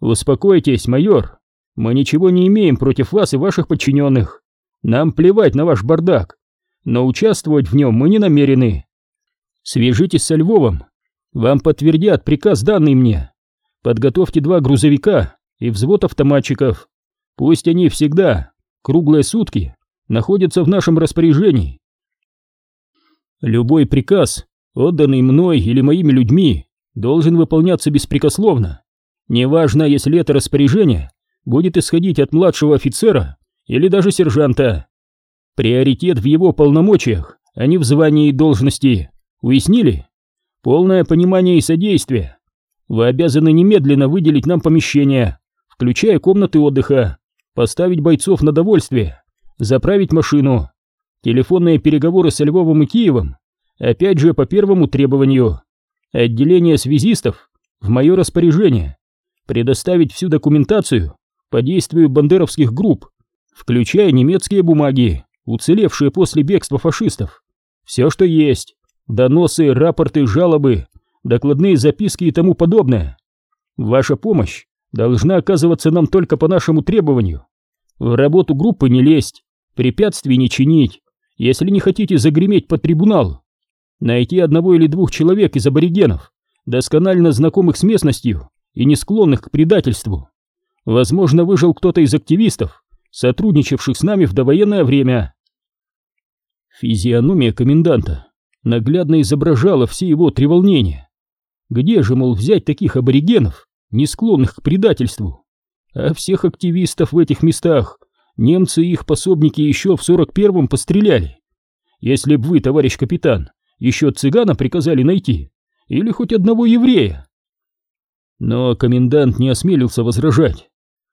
Успокойтесь, майор. Мы ничего не имеем против вас и ваших подчиненных. Нам плевать на ваш бардак, но участвовать в нем мы не намерены. Свяжитесь со Львовым. Вам подтвердят приказ, данный мне. Подготовьте два грузовика и взвод автоматчиков. Пусть они всегда, круглые сутки, находятся в нашем распоряжении. Любой приказ, отданный мной или моими людьми, должен выполняться беспрекословно. Неважно, если это распоряжение будет исходить от младшего офицера или даже сержанта. Приоритет в его полномочиях, а не в звании и должности. Уяснили? Полное понимание и содействие. Вы обязаны немедленно выделить нам помещение, включая комнаты отдыха, поставить бойцов на довольствие, заправить машину. Телефонные переговоры со Львовом и Киевом, опять же по первому требованию. Отделение связистов в мое распоряжение. Предоставить всю документацию по действию бандеровских групп, включая немецкие бумаги, уцелевшие после бегства фашистов. Все, что есть. Доносы, рапорты, жалобы, докладные записки и тому подобное. Ваша помощь должна оказываться нам только по нашему требованию. В работу группы не лезть, препятствий не чинить, если не хотите загреметь под трибунал. Найти одного или двух человек из аборигенов, досконально знакомых с местностью и не склонных к предательству. Возможно, выжил кто-то из активистов, сотрудничавших с нами в довоенное время. Физиономия коменданта наглядно изображала все его треволнения. Где же, мол, взять таких аборигенов, не склонных к предательству? А всех активистов в этих местах немцы и их пособники еще в 41-м постреляли. Если б вы, товарищ капитан, еще цыгана приказали найти, или хоть одного еврея. Но комендант не осмелился возражать.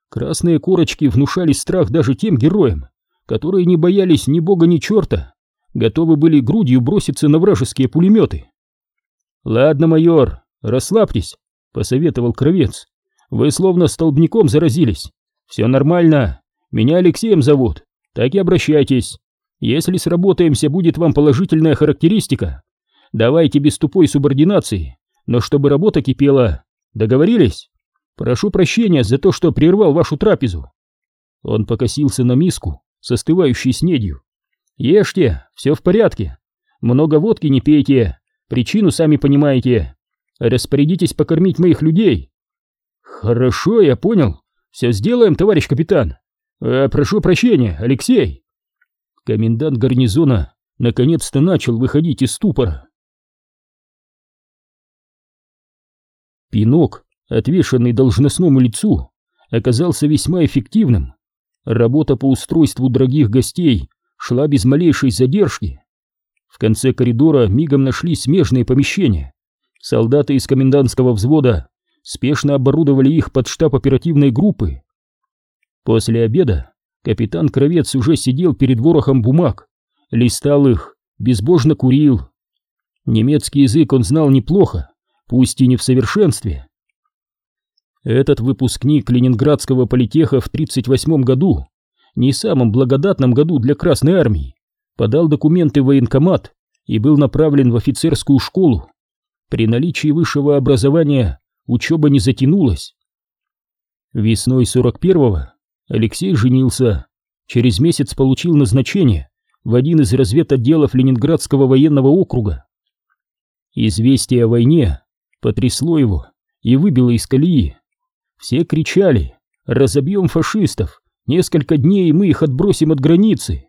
Красные корочки внушали страх даже тем героям, которые не боялись ни бога, ни черта, готовы были грудью броситься на вражеские пулеметы. «Ладно, майор, расслабьтесь», — посоветовал Кровец. «Вы словно столбняком заразились. Все нормально. Меня Алексеем зовут. Так и обращайтесь. Если сработаемся, будет вам положительная характеристика. Давайте без тупой субординации, но чтобы работа кипела. Договорились? Прошу прощения за то, что прервал вашу трапезу». Он покосился на миску с остывающей снедью. «Ешьте, все в порядке. Много водки не пейте, причину сами понимаете. Распорядитесь покормить моих людей». «Хорошо, я понял. Все сделаем, товарищ капитан. Э, прошу прощения, Алексей». Комендант гарнизона наконец-то начал выходить из ступора. Пинок, отвешенный должностному лицу, оказался весьма эффективным. Работа по устройству дорогих гостей шла без малейшей задержки. В конце коридора мигом нашли смежные помещения. Солдаты из комендантского взвода спешно оборудовали их под штаб оперативной группы. После обеда капитан Кровец уже сидел перед ворохом бумаг, листал их, безбожно курил. Немецкий язык он знал неплохо, пусть и не в совершенстве. Этот выпускник Ленинградского политеха в 1938 году, не самом благодатном году для Красной Армии, подал документы в военкомат и был направлен в офицерскую школу. При наличии высшего образования учеба не затянулась. Весной 41-го Алексей женился, через месяц получил назначение в один из разведотделов Ленинградского военного округа. Известие о войне потрясло его и выбило из колеи. Все кричали «Разобьем фашистов! Несколько дней, мы их отбросим от границы!»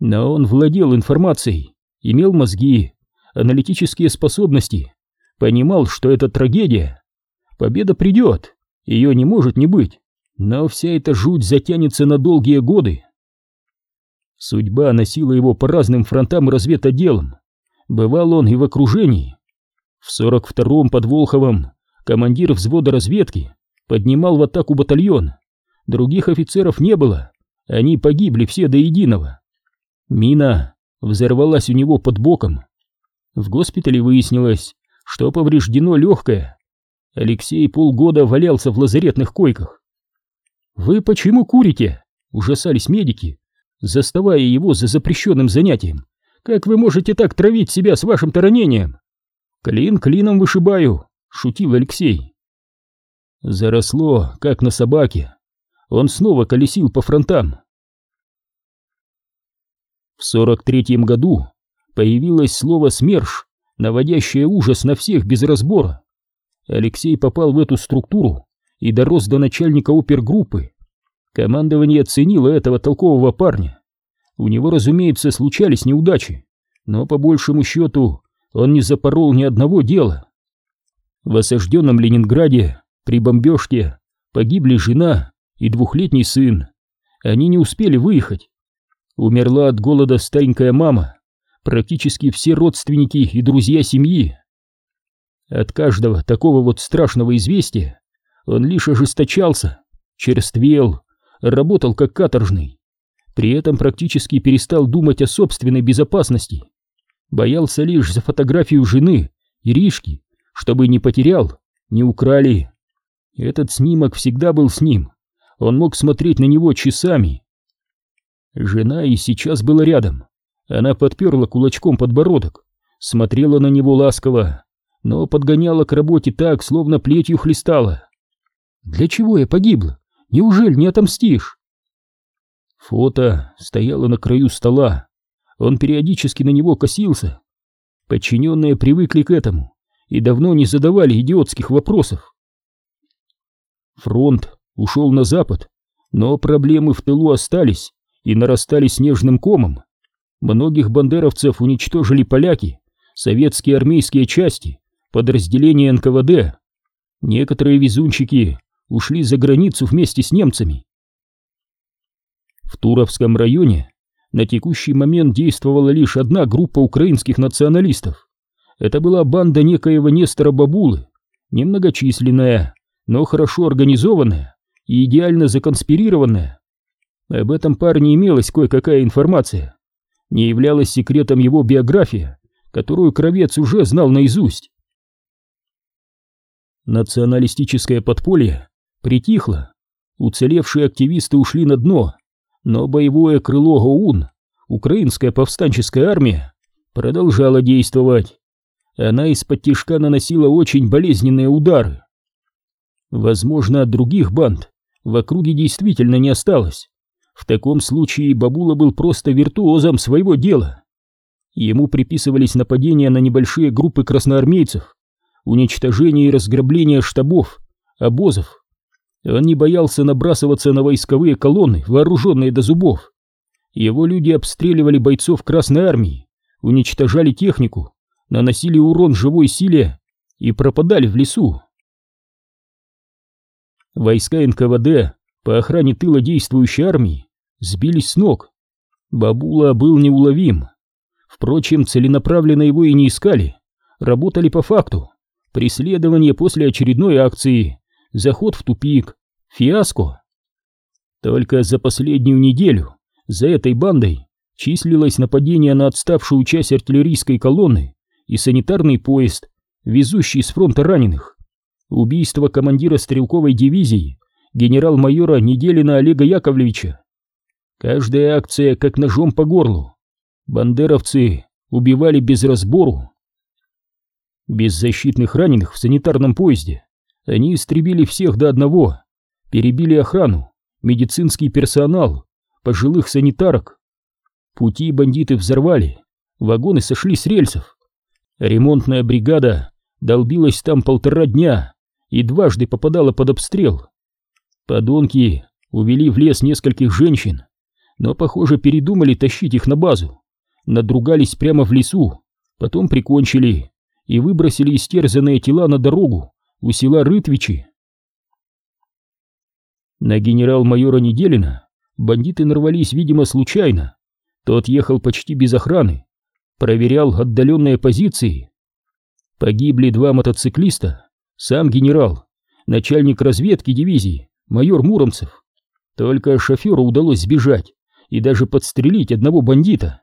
Но он владел информацией, имел мозги, аналитические способности, понимал, что это трагедия. Победа придет, ее не может не быть, но вся эта жуть затянется на долгие годы. Судьба носила его по разным фронтам и разведотделам. Бывал он и в окружении. В 42-м под Волховом командир взвода разведки поднимал в атаку батальон. Других офицеров не было, они погибли все до единого. Мина взорвалась у него под боком. В госпитале выяснилось, что повреждено легкое. Алексей полгода валялся в лазаретных койках. «Вы почему курите?» — ужасались медики, заставая его за запрещенным занятием. «Как вы можете так травить себя с вашим-то ранением? Клин клином вышибаю, шутил Алексей. Заросло, как на собаке. Он снова колесил по фронтам. В сорок третьем году появилось слово «СМЕРШ», наводящее ужас на всех без разбора. Алексей попал в эту структуру и дорос до начальника опергруппы. Командование оценило этого толкового парня. У него, разумеется, случались неудачи, но по большему счету он не запорол ни одного дела. В осажденном Ленинграде при бомбежке погибли жена и двухлетний сын. Они не успели выехать. Умерла от голода старенькая мама, практически все родственники и друзья семьи. От каждого такого вот страшного известия он лишь ожесточался, черствел, работал как каторжный. При этом практически перестал думать о собственной безопасности. Боялся лишь за фотографию жены, Иришки, чтобы не потерял, не украли. Этот снимок всегда был с ним. Он мог смотреть на него часами. Жена и сейчас была рядом. Она подперла кулачком подбородок, смотрела на него ласково, но подгоняла к работе так, словно плетью хлестала. «Для чего я погибла? Неужели не отомстишь?» Фото стояло на краю стола. Он периодически на него косился. Подчиненные привыкли к этому и давно не задавали идиотских вопросов. Фронт ушел на запад, но проблемы в тылу остались и нарастали снежным комом. Многих бандеровцев уничтожили поляки, советские армейские части, подразделения НКВД. Некоторые везунчики ушли за границу вместе с немцами. В Туровском районе на текущий момент действовала лишь одна группа украинских националистов. Это была банда некоего Нестора Бабулы, немногочисленная, но хорошо организованная и идеально законспирированная. Об этом парне имелась кое-какая информация. Не являлась секретом его биография, которую Кровец уже знал наизусть. Националистическое подполье притихло, уцелевшие активисты ушли на дно, но боевое крыло ГОУН, украинская повстанческая армия, продолжала действовать. Она из-под тишка наносила очень болезненные удары. Возможно, от других банд в округе действительно не осталось. В таком случае Бабула был просто виртуозом своего дела. Ему приписывались нападения на небольшие группы красноармейцев, уничтожение и разграбление штабов, обозов. Он не боялся набрасываться на войсковые колонны, вооруженные до зубов. Его люди обстреливали бойцов Красной Армии, уничтожали технику, наносили урон живой силе и пропадали в лесу. Войска НКВД по охране тыла действующей армии сбились с ног. Бабула был неуловим. Впрочем, целенаправленно его и не искали, работали по факту. Преследование после очередной акции, заход в тупик, фиаско. Только за последнюю неделю за этой бандой числилось нападение на отставшую часть артиллерийской колонны и санитарный поезд, везущий с фронта раненых, убийство командира стрелковой дивизии генерал-майора Неделина Олега Яковлевича. Каждая акция как ножом по горлу. Бандеровцы убивали без разбору, без защитных раненых в санитарном поезде они истребили всех до одного, перебили охрану, медицинский персонал, пожилых санитарок. Пути бандиты взорвали, вагоны сошли с рельсов. Ремонтная бригада долбилась там полтора дня и дважды попадала под обстрел. Подонки увели в лес нескольких женщин, но, похоже, передумали тащить их на базу. Надругались прямо в лесу, потом прикончили и выбросили истерзанные тела на дорогу у села Рытвичи. На генерал-майора Неделина бандиты нарвались, видимо, случайно. Тот ехал почти без охраны, проверял отдаленные позиции. Погибли два мотоциклиста, сам генерал, начальник разведки дивизии, майор Муромцев. Только шоферу удалось сбежать и даже подстрелить одного бандита.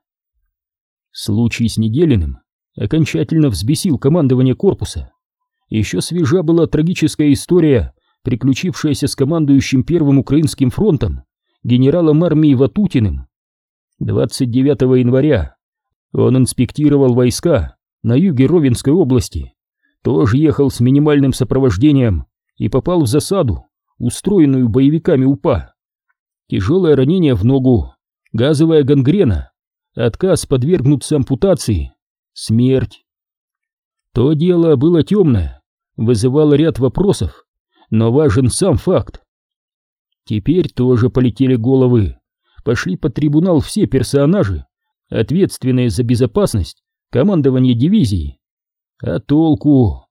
Случай с Неделиным окончательно взбесил командование корпуса. Еще свежа была трагическая история, приключившаяся с командующим Первым Украинским фронтом, генералом армии Ватутиным. 29 января он инспектировал войска на юге Ровенской области, тоже ехал с минимальным сопровождением и попал в засаду, устроенную боевиками УПА. Тяжелое ранение в ногу, газовая гангрена, отказ подвергнуться ампутации, смерть. То дело было темное, вызывало ряд вопросов, но важен сам факт. Теперь тоже полетели головы, пошли под трибунал все персонажи, ответственные за безопасность командования дивизии. А толку?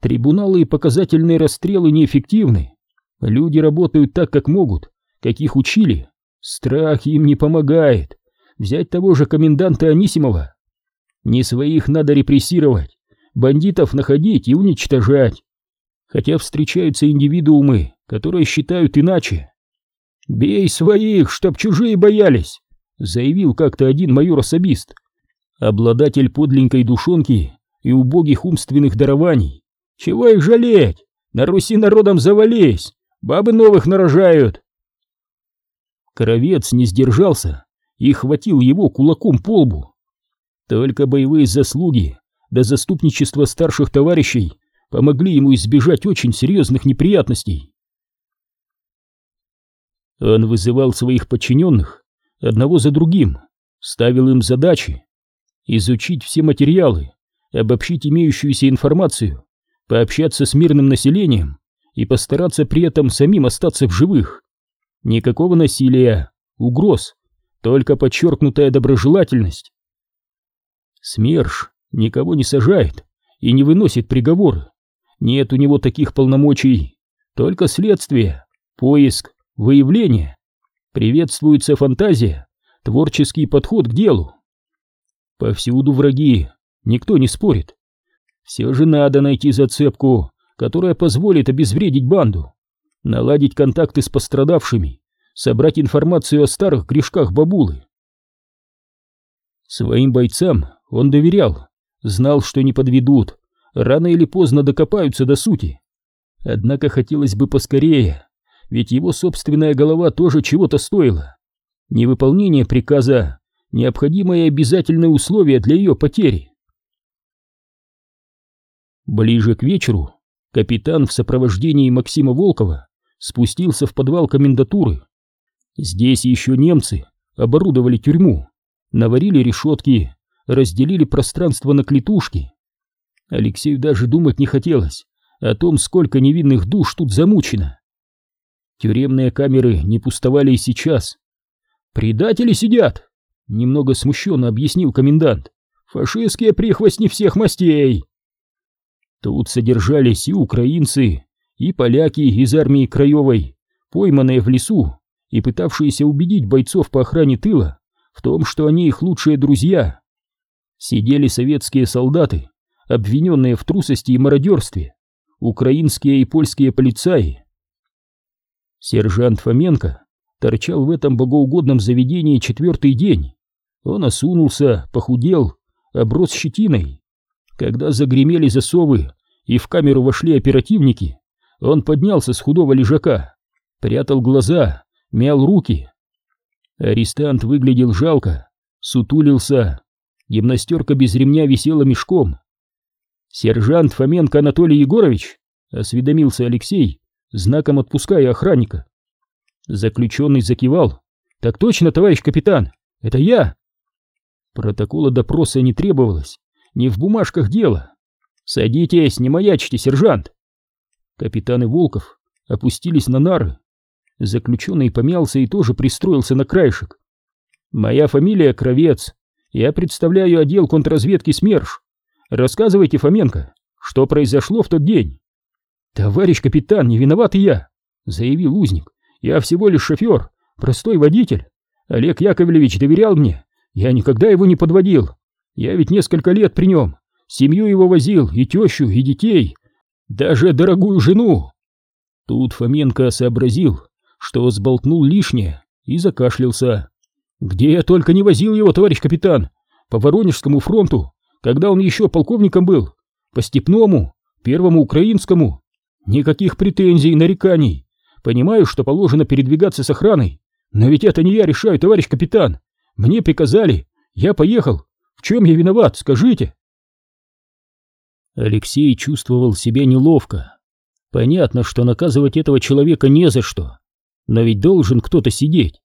Трибуналы и показательные расстрелы неэффективны. Люди работают так, как могут, каких учили. Страх им не помогает. Взять того же коменданта Анисимова. Не своих надо репрессировать, бандитов находить и уничтожать. Хотя встречаются индивидуумы, которые считают иначе. «Бей своих, чтоб чужие боялись!» заявил как-то один майор-особист, обладатель подленькой душонки и убогих умственных дарований. «Чего их жалеть? На Руси народом завались, бабы новых нарожают!» Коровец не сдержался и хватил его кулаком по лбу. Только боевые заслуги до заступничества старших товарищей помогли ему избежать очень серьезных неприятностей. Он вызывал своих подчиненных одного за другим, ставил им задачи изучить все материалы, обобщить имеющуюся информацию, пообщаться с мирным населением и постараться при этом самим остаться в живых. Никакого насилия, угроз, только подчеркнутая доброжелательность. СМЕРШ никого не сажает и не выносит приговоры. Нет у него таких полномочий, только следствие, поиск, выявление. Приветствуется фантазия, творческий подход к делу. Повсюду враги, никто не спорит. Все же надо найти зацепку, которая позволит обезвредить банду, наладить контакты с пострадавшими, собрать информацию о старых грешках бабулы. Своим бойцам он доверял, знал, что не подведут, рано или поздно докопаются до сути. Однако хотелось бы поскорее, ведь его собственная голова тоже чего-то стоила. Невыполнение приказа — необходимое обязательное условие для ее потери. Ближе к вечеру капитан в сопровождении Максима Волкова спустился в подвал комендатуры. Здесь еще немцы оборудовали тюрьму, наварили решетки, разделили пространство на клетушки. Алексею даже думать не хотелось о том, сколько невинных душ тут замучено. Тюремные камеры не пустовали и сейчас. «Предатели сидят!» — немного смущенно объяснил комендант. «Фашистские прихвостни всех мастей!» Тут содержались и украинцы, и поляки из армии Краевой, пойманные в лесу и пытавшиеся убедить бойцов по охране тыла в том, что они их лучшие друзья. Сидели советские солдаты, обвиненные в трусости и мародерстве, украинские и польские полицаи. Сержант Фоменко торчал в этом богоугодном заведении четвертый день. Он осунулся, похудел, оброс щетиной. Когда загремели засовы и в камеру вошли оперативники, он поднялся с худого лежака, прятал глаза, мял руки. Арестант выглядел жалко, сутулился, гимнастерка без ремня висела мешком. «Сержант Фоменко Анатолий Егорович?» — осведомился Алексей, знаком отпуская охранника. Заключенный закивал. «Так точно, товарищ капитан, это я!» Протокола допроса не требовалось, не в бумажках дело. «Садитесь, не маячьте, сержант!» Капитан и Волков опустились на нары. Заключенный помялся и тоже пристроился на краешек. «Моя фамилия Кровец. Я представляю отдел контрразведки СМЕРШ. Рассказывайте, Фоменко, что произошло в тот день?» «Товарищ капитан, не виноват я», — заявил узник. «Я всего лишь шофер, простой водитель. Олег Яковлевич доверял мне, я никогда его не подводил. Я ведь несколько лет при нем, семью его возил, и тещу, и детей, даже дорогую жену». Тут Фоменко сообразил, что сболтнул лишнее, и закашлялся. «Где я только не возил его, товарищ капитан, по Воронежскому фронту, когда он еще полковником был, по Степному, Первому Украинскому, Никаких претензий, нареканий. Понимаю, что положено передвигаться с охраной. Но ведь это не я решаю, товарищ капитан. Мне приказали. Я поехал. В чем я виноват, скажите? Алексей чувствовал себя неловко. Понятно, что наказывать этого человека не за что. Но ведь должен кто-то сидеть.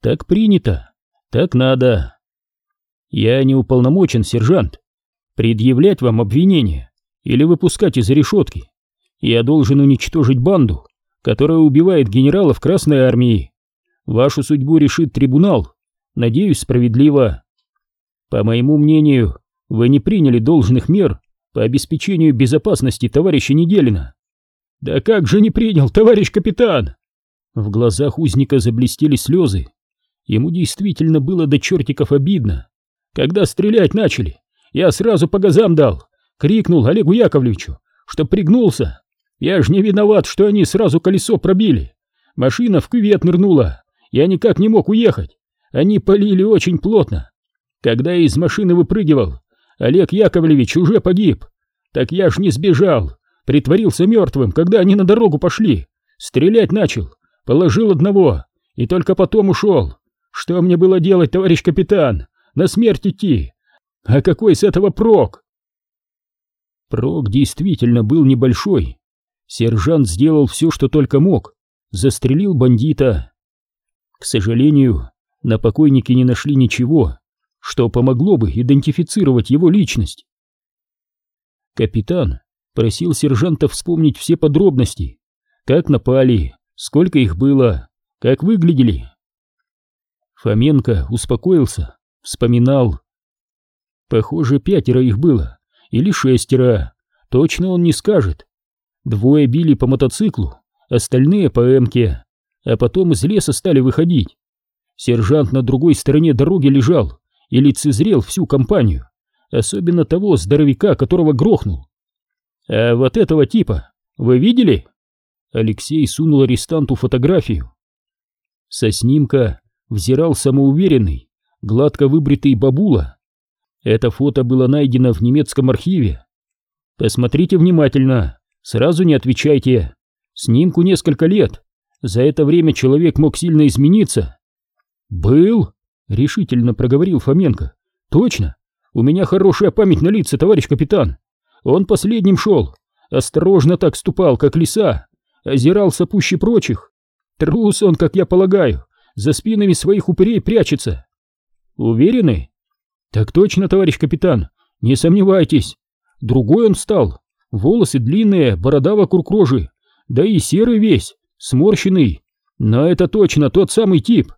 Так принято. Так надо. Я не уполномочен, сержант, предъявлять вам обвинение или выпускать из решетки. Я должен уничтожить банду, которая убивает генералов Красной Армии. Вашу судьбу решит трибунал. Надеюсь, справедливо. По моему мнению, вы не приняли должных мер по обеспечению безопасности товарища Неделина. Да как же не принял, товарищ капитан? В глазах узника заблестели слезы. Ему действительно было до чертиков обидно. Когда стрелять начали, я сразу по газам дал, крикнул Олегу Яковлевичу, что пригнулся. Я ж не виноват, что они сразу колесо пробили. Машина в кювет нырнула, я никак не мог уехать. Они полили очень плотно. Когда я из машины выпрыгивал, Олег Яковлевич уже погиб. Так я ж не сбежал, притворился мертвым, когда они на дорогу пошли. Стрелять начал, положил одного и только потом ушел. Что мне было делать, товарищ капитан? На смерть идти? А какой с этого прок? Прок действительно был небольшой. Сержант сделал все, что только мог. Застрелил бандита. К сожалению, на покойнике не нашли ничего, что помогло бы идентифицировать его личность. Капитан просил сержанта вспомнить все подробности. Как напали, сколько их было, как выглядели. Фоменко успокоился, вспоминал. Похоже, пятеро их было, или шестеро, точно он не скажет. Двое били по мотоциклу, остальные по эмке, а потом из леса стали выходить. Сержант на другой стороне дороги лежал и лицезрел всю компанию, особенно того здоровяка, которого грохнул. «А вот этого типа вы видели?» Алексей сунул арестанту фотографию. Со снимка взирал самоуверенный, гладко выбритый бабула. Это фото было найдено в немецком архиве. Посмотрите внимательно, сразу не отвечайте. Снимку несколько лет. За это время человек мог сильно измениться. «Был?» — решительно проговорил Фоменко. «Точно. У меня хорошая память на лица, товарищ капитан. Он последним шел, осторожно так ступал, как лиса, озирался пуще прочих. Трус он, как я полагаю, за спинами своих упырей прячется. Уверены? Так точно, товарищ капитан, не сомневайтесь. Другой он стал, волосы длинные, борода вокруг рожи, да и серый весь, сморщенный. Но это точно тот самый тип.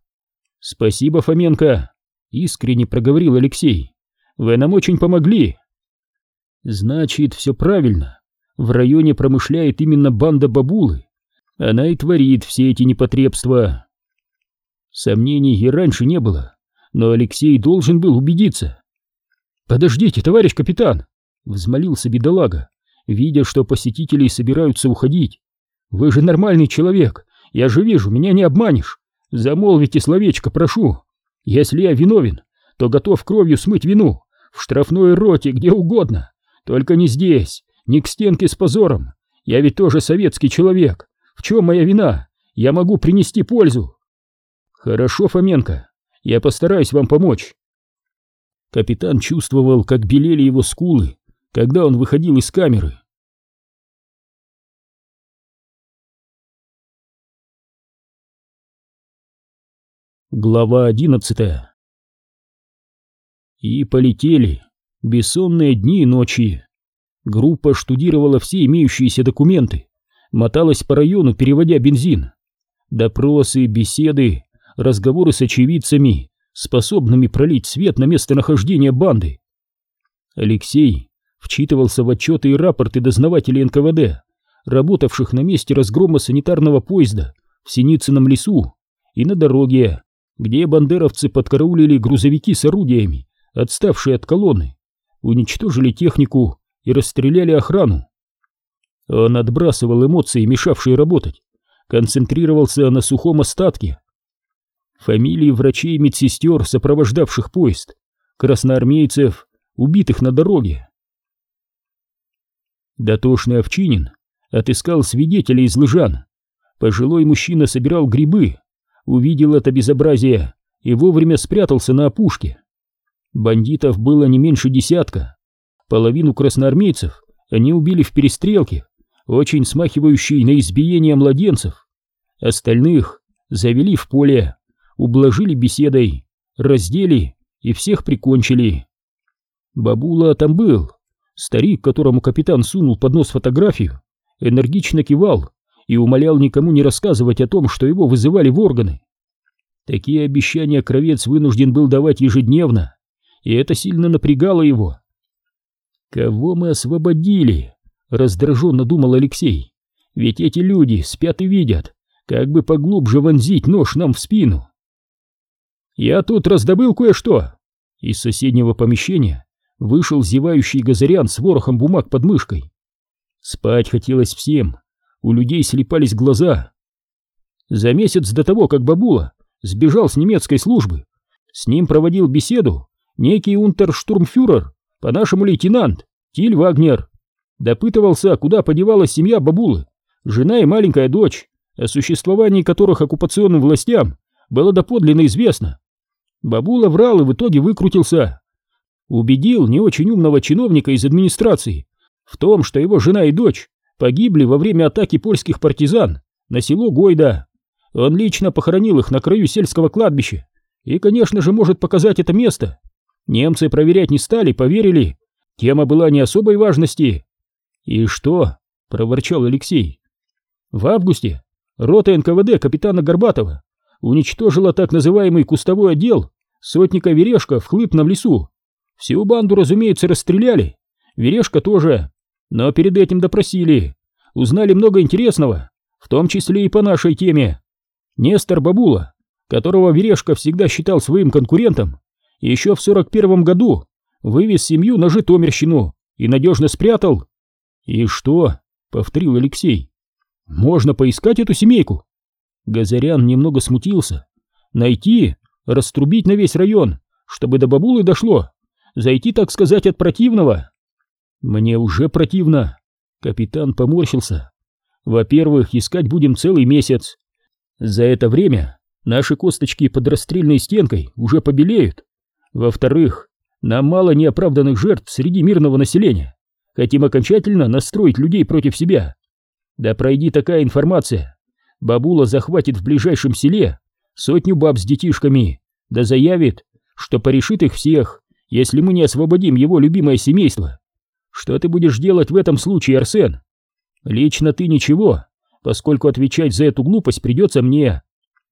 Спасибо, Фоменко, искренне проговорил Алексей. Вы нам очень помогли. Значит, все правильно. В районе промышляет именно банда бабулы. Она и творит все эти непотребства. Сомнений и раньше не было, но Алексей должен был убедиться. «Подождите, товарищ капитан!» — взмолился бедолага, видя, что посетители собираются уходить. «Вы же нормальный человек, я же вижу, меня не обманешь. Замолвите словечко, прошу. Если я виновен, то готов кровью смыть вину, в штрафной роте, где угодно. Только не здесь, не к стенке с позором. Я ведь тоже советский человек. В чем моя вина? Я могу принести пользу. Хорошо, Фоменко, я постараюсь вам помочь. Капитан чувствовал, как белели его скулы, когда он выходил из камеры. Глава одиннадцатая И полетели бессонные дни и ночи. Группа штудировала все имеющиеся документы, моталась по району, переводя бензин. Допросы, беседы, разговоры с очевидцами, способными пролить свет на местонахождение банды. Алексей вчитывался в отчеты и рапорты дознавателей НКВД, работавших на месте разгрома санитарного поезда в Синицыном лесу и на дороге, где бандеровцы подкараулили грузовики с орудиями, отставшие от колонны, уничтожили технику и расстреляли охрану. Он отбрасывал эмоции, мешавшие работать, концентрировался на сухом остатке, фамилии врачей и медсестер, сопровождавших поезд, красноармейцев, убитых на дороге. Дотошный Овчинин отыскал свидетелей из Лыжан. Пожилой мужчина собирал грибы, увидел это безобразие и вовремя спрятался на опушке. Бандитов было не меньше десятка. Половину красноармейцев они убили в перестрелке, очень смахивающей на избиение младенцев. Остальных завели в поле, ублажили беседой, раздели и всех прикончили. Бабула там был. Старик, которому капитан сунул под нос фотографию, энергично кивал и умолял никому не рассказывать о том, что его вызывали в органы. Такие обещания кровец вынужден был давать ежедневно, и это сильно напрягало его. «Кого мы освободили?» — раздраженно думал Алексей. «Ведь эти люди спят и видят, как бы поглубже вонзить нож нам в спину». «Я тут раздобыл кое-что!» Из соседнего помещения вышел зевающий газарян с ворохом бумаг под мышкой. Спать хотелось всем, у людей слепались глаза. За месяц до того, как бабула сбежал с немецкой службы, с ним проводил беседу некий унтерштурмфюрер, по-нашему лейтенант, Тиль Вагнер. Допытывался, куда подевалась семья бабулы, жена и маленькая дочь, о существовании которых оккупационным властям было доподлинно известно. Бабула врал и в итоге выкрутился. Убедил не очень умного чиновника из администрации в том, что его жена и дочь погибли во время атаки польских партизан на село Гойда. Он лично похоронил их на краю сельского кладбища и, конечно же, может показать это место. Немцы проверять не стали, поверили. Тема была не особой важности. «И что?» — проворчал Алексей. В августе рота НКВД капитана Горбатова уничтожила так называемый кустовой отдел сотника Верешка в Хлыпном лесу. Всю банду, разумеется, расстреляли. Верешка тоже. Но перед этим допросили. Узнали много интересного, в том числе и по нашей теме. Нестор Бабула, которого Верешка всегда считал своим конкурентом, еще в 41 году вывез семью на Житомирщину и надежно спрятал. «И что?» — повторил Алексей. «Можно поискать эту семейку?» Газарян немного смутился. «Найти, раструбить на весь район, чтобы до бабулы дошло, зайти, так сказать, от противного». «Мне уже противно», — капитан поморщился. «Во-первых, искать будем целый месяц. За это время наши косточки под расстрельной стенкой уже побелеют. Во-вторых, нам мало неоправданных жертв среди мирного населения. Хотим окончательно настроить людей против себя. Да пройди такая информация. Бабула захватит в ближайшем селе сотню баб с детишками, да заявит, что порешит их всех, если мы не освободим его любимое семейство. Что ты будешь делать в этом случае, Арсен? Лично ты ничего, поскольку отвечать за эту глупость придется мне.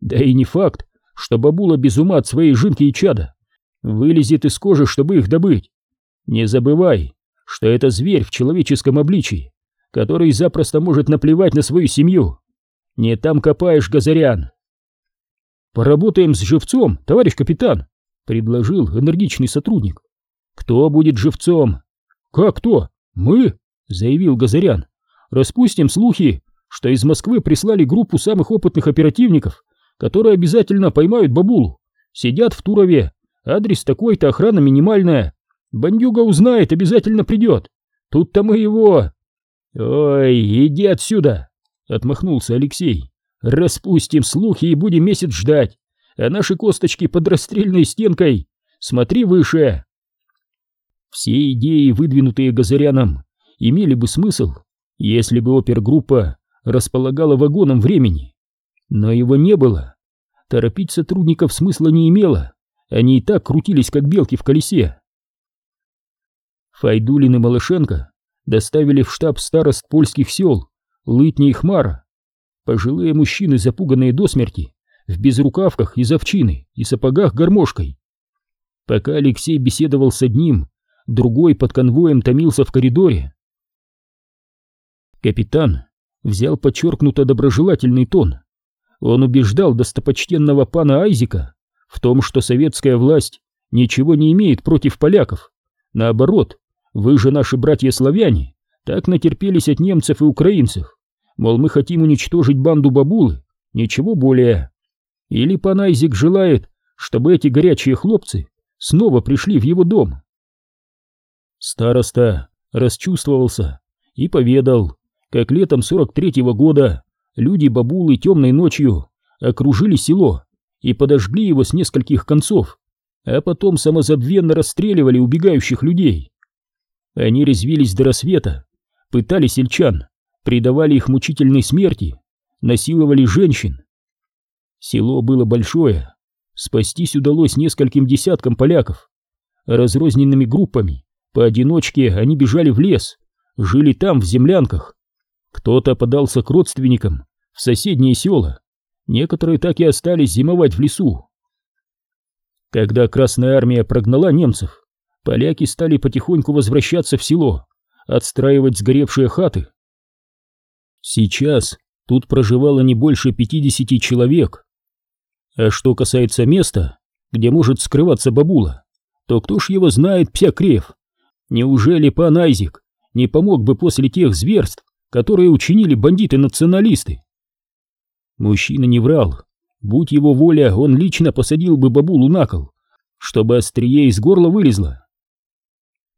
Да и не факт, что бабула без ума от своей жинки и чада вылезет из кожи, чтобы их добыть. Не забывай, что это зверь в человеческом обличии, который запросто может наплевать на свою семью. Не там копаешь, Газарян. Поработаем с живцом, товарищ капитан, предложил энергичный сотрудник. Кто будет живцом? Как кто? Мы, заявил Газарян. Распустим слухи, что из Москвы прислали группу самых опытных оперативников, которые обязательно поймают бабулу. Сидят в Турове Адрес такой-то, охрана минимальная. Бандюга узнает, обязательно придет. Тут-то мы его... Ой, иди отсюда, отмахнулся Алексей. Распустим слухи и будем месяц ждать. А наши косточки под расстрельной стенкой. Смотри выше. Все идеи, выдвинутые Газаряном, имели бы смысл, если бы опергруппа располагала вагоном времени. Но его не было. Торопить сотрудников смысла не имело. Они и так крутились, как белки в колесе. Файдулин и Малышенко доставили в штаб старост польских сел Лытни и Хмара. Пожилые мужчины, запуганные до смерти, в безрукавках из овчины и сапогах гармошкой. Пока Алексей беседовал с одним, другой под конвоем томился в коридоре. Капитан взял подчеркнуто доброжелательный тон. Он убеждал достопочтенного пана Айзика, в том, что советская власть ничего не имеет против поляков. Наоборот, вы же наши братья-славяне, так натерпелись от немцев и украинцев. Мол, мы хотим уничтожить банду бабулы, ничего более. Или Панайзик желает, чтобы эти горячие хлопцы снова пришли в его дом. Староста расчувствовался и поведал, как летом 43-го года люди бабулы темной ночью окружили село и подожгли его с нескольких концов, а потом самозабвенно расстреливали убегающих людей. Они резвились до рассвета, пытали сельчан, предавали их мучительной смерти, насиловали женщин. Село было большое, спастись удалось нескольким десяткам поляков. Разрозненными группами, поодиночке они бежали в лес, жили там, в землянках. Кто-то подался к родственникам в соседние села, некоторые так и остались зимовать в лесу. Когда Красная Армия прогнала немцев, поляки стали потихоньку возвращаться в село, отстраивать сгоревшие хаты. Сейчас тут проживало не больше 50 человек. А что касается места, где может скрываться бабула, то кто ж его знает, Псякрев? Неужели пан Айзик не помог бы после тех зверств, которые учинили бандиты-националисты? Мужчина не врал. Будь его воля, он лично посадил бы бабулу на кол, чтобы острие из горла вылезло.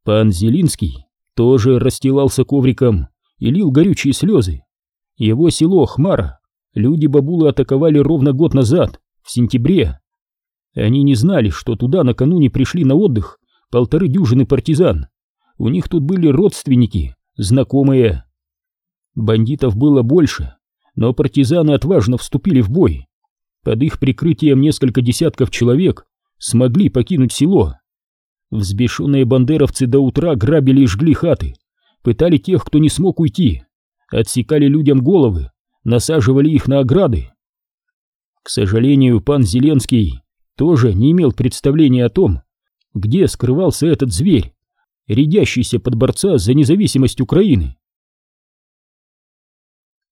Пан Зелинский тоже расстилался ковриком и лил горючие слезы. Его село Хмара люди бабулы атаковали ровно год назад, в сентябре. Они не знали, что туда накануне пришли на отдых полторы дюжины партизан. У них тут были родственники, знакомые. Бандитов было больше, но партизаны отважно вступили в бой. Под их прикрытием несколько десятков человек смогли покинуть село. Взбешенные бандеровцы до утра грабили и жгли хаты, пытали тех, кто не смог уйти, отсекали людям головы, насаживали их на ограды. К сожалению, пан Зеленский тоже не имел представления о том, где скрывался этот зверь, рядящийся под борца за независимость Украины.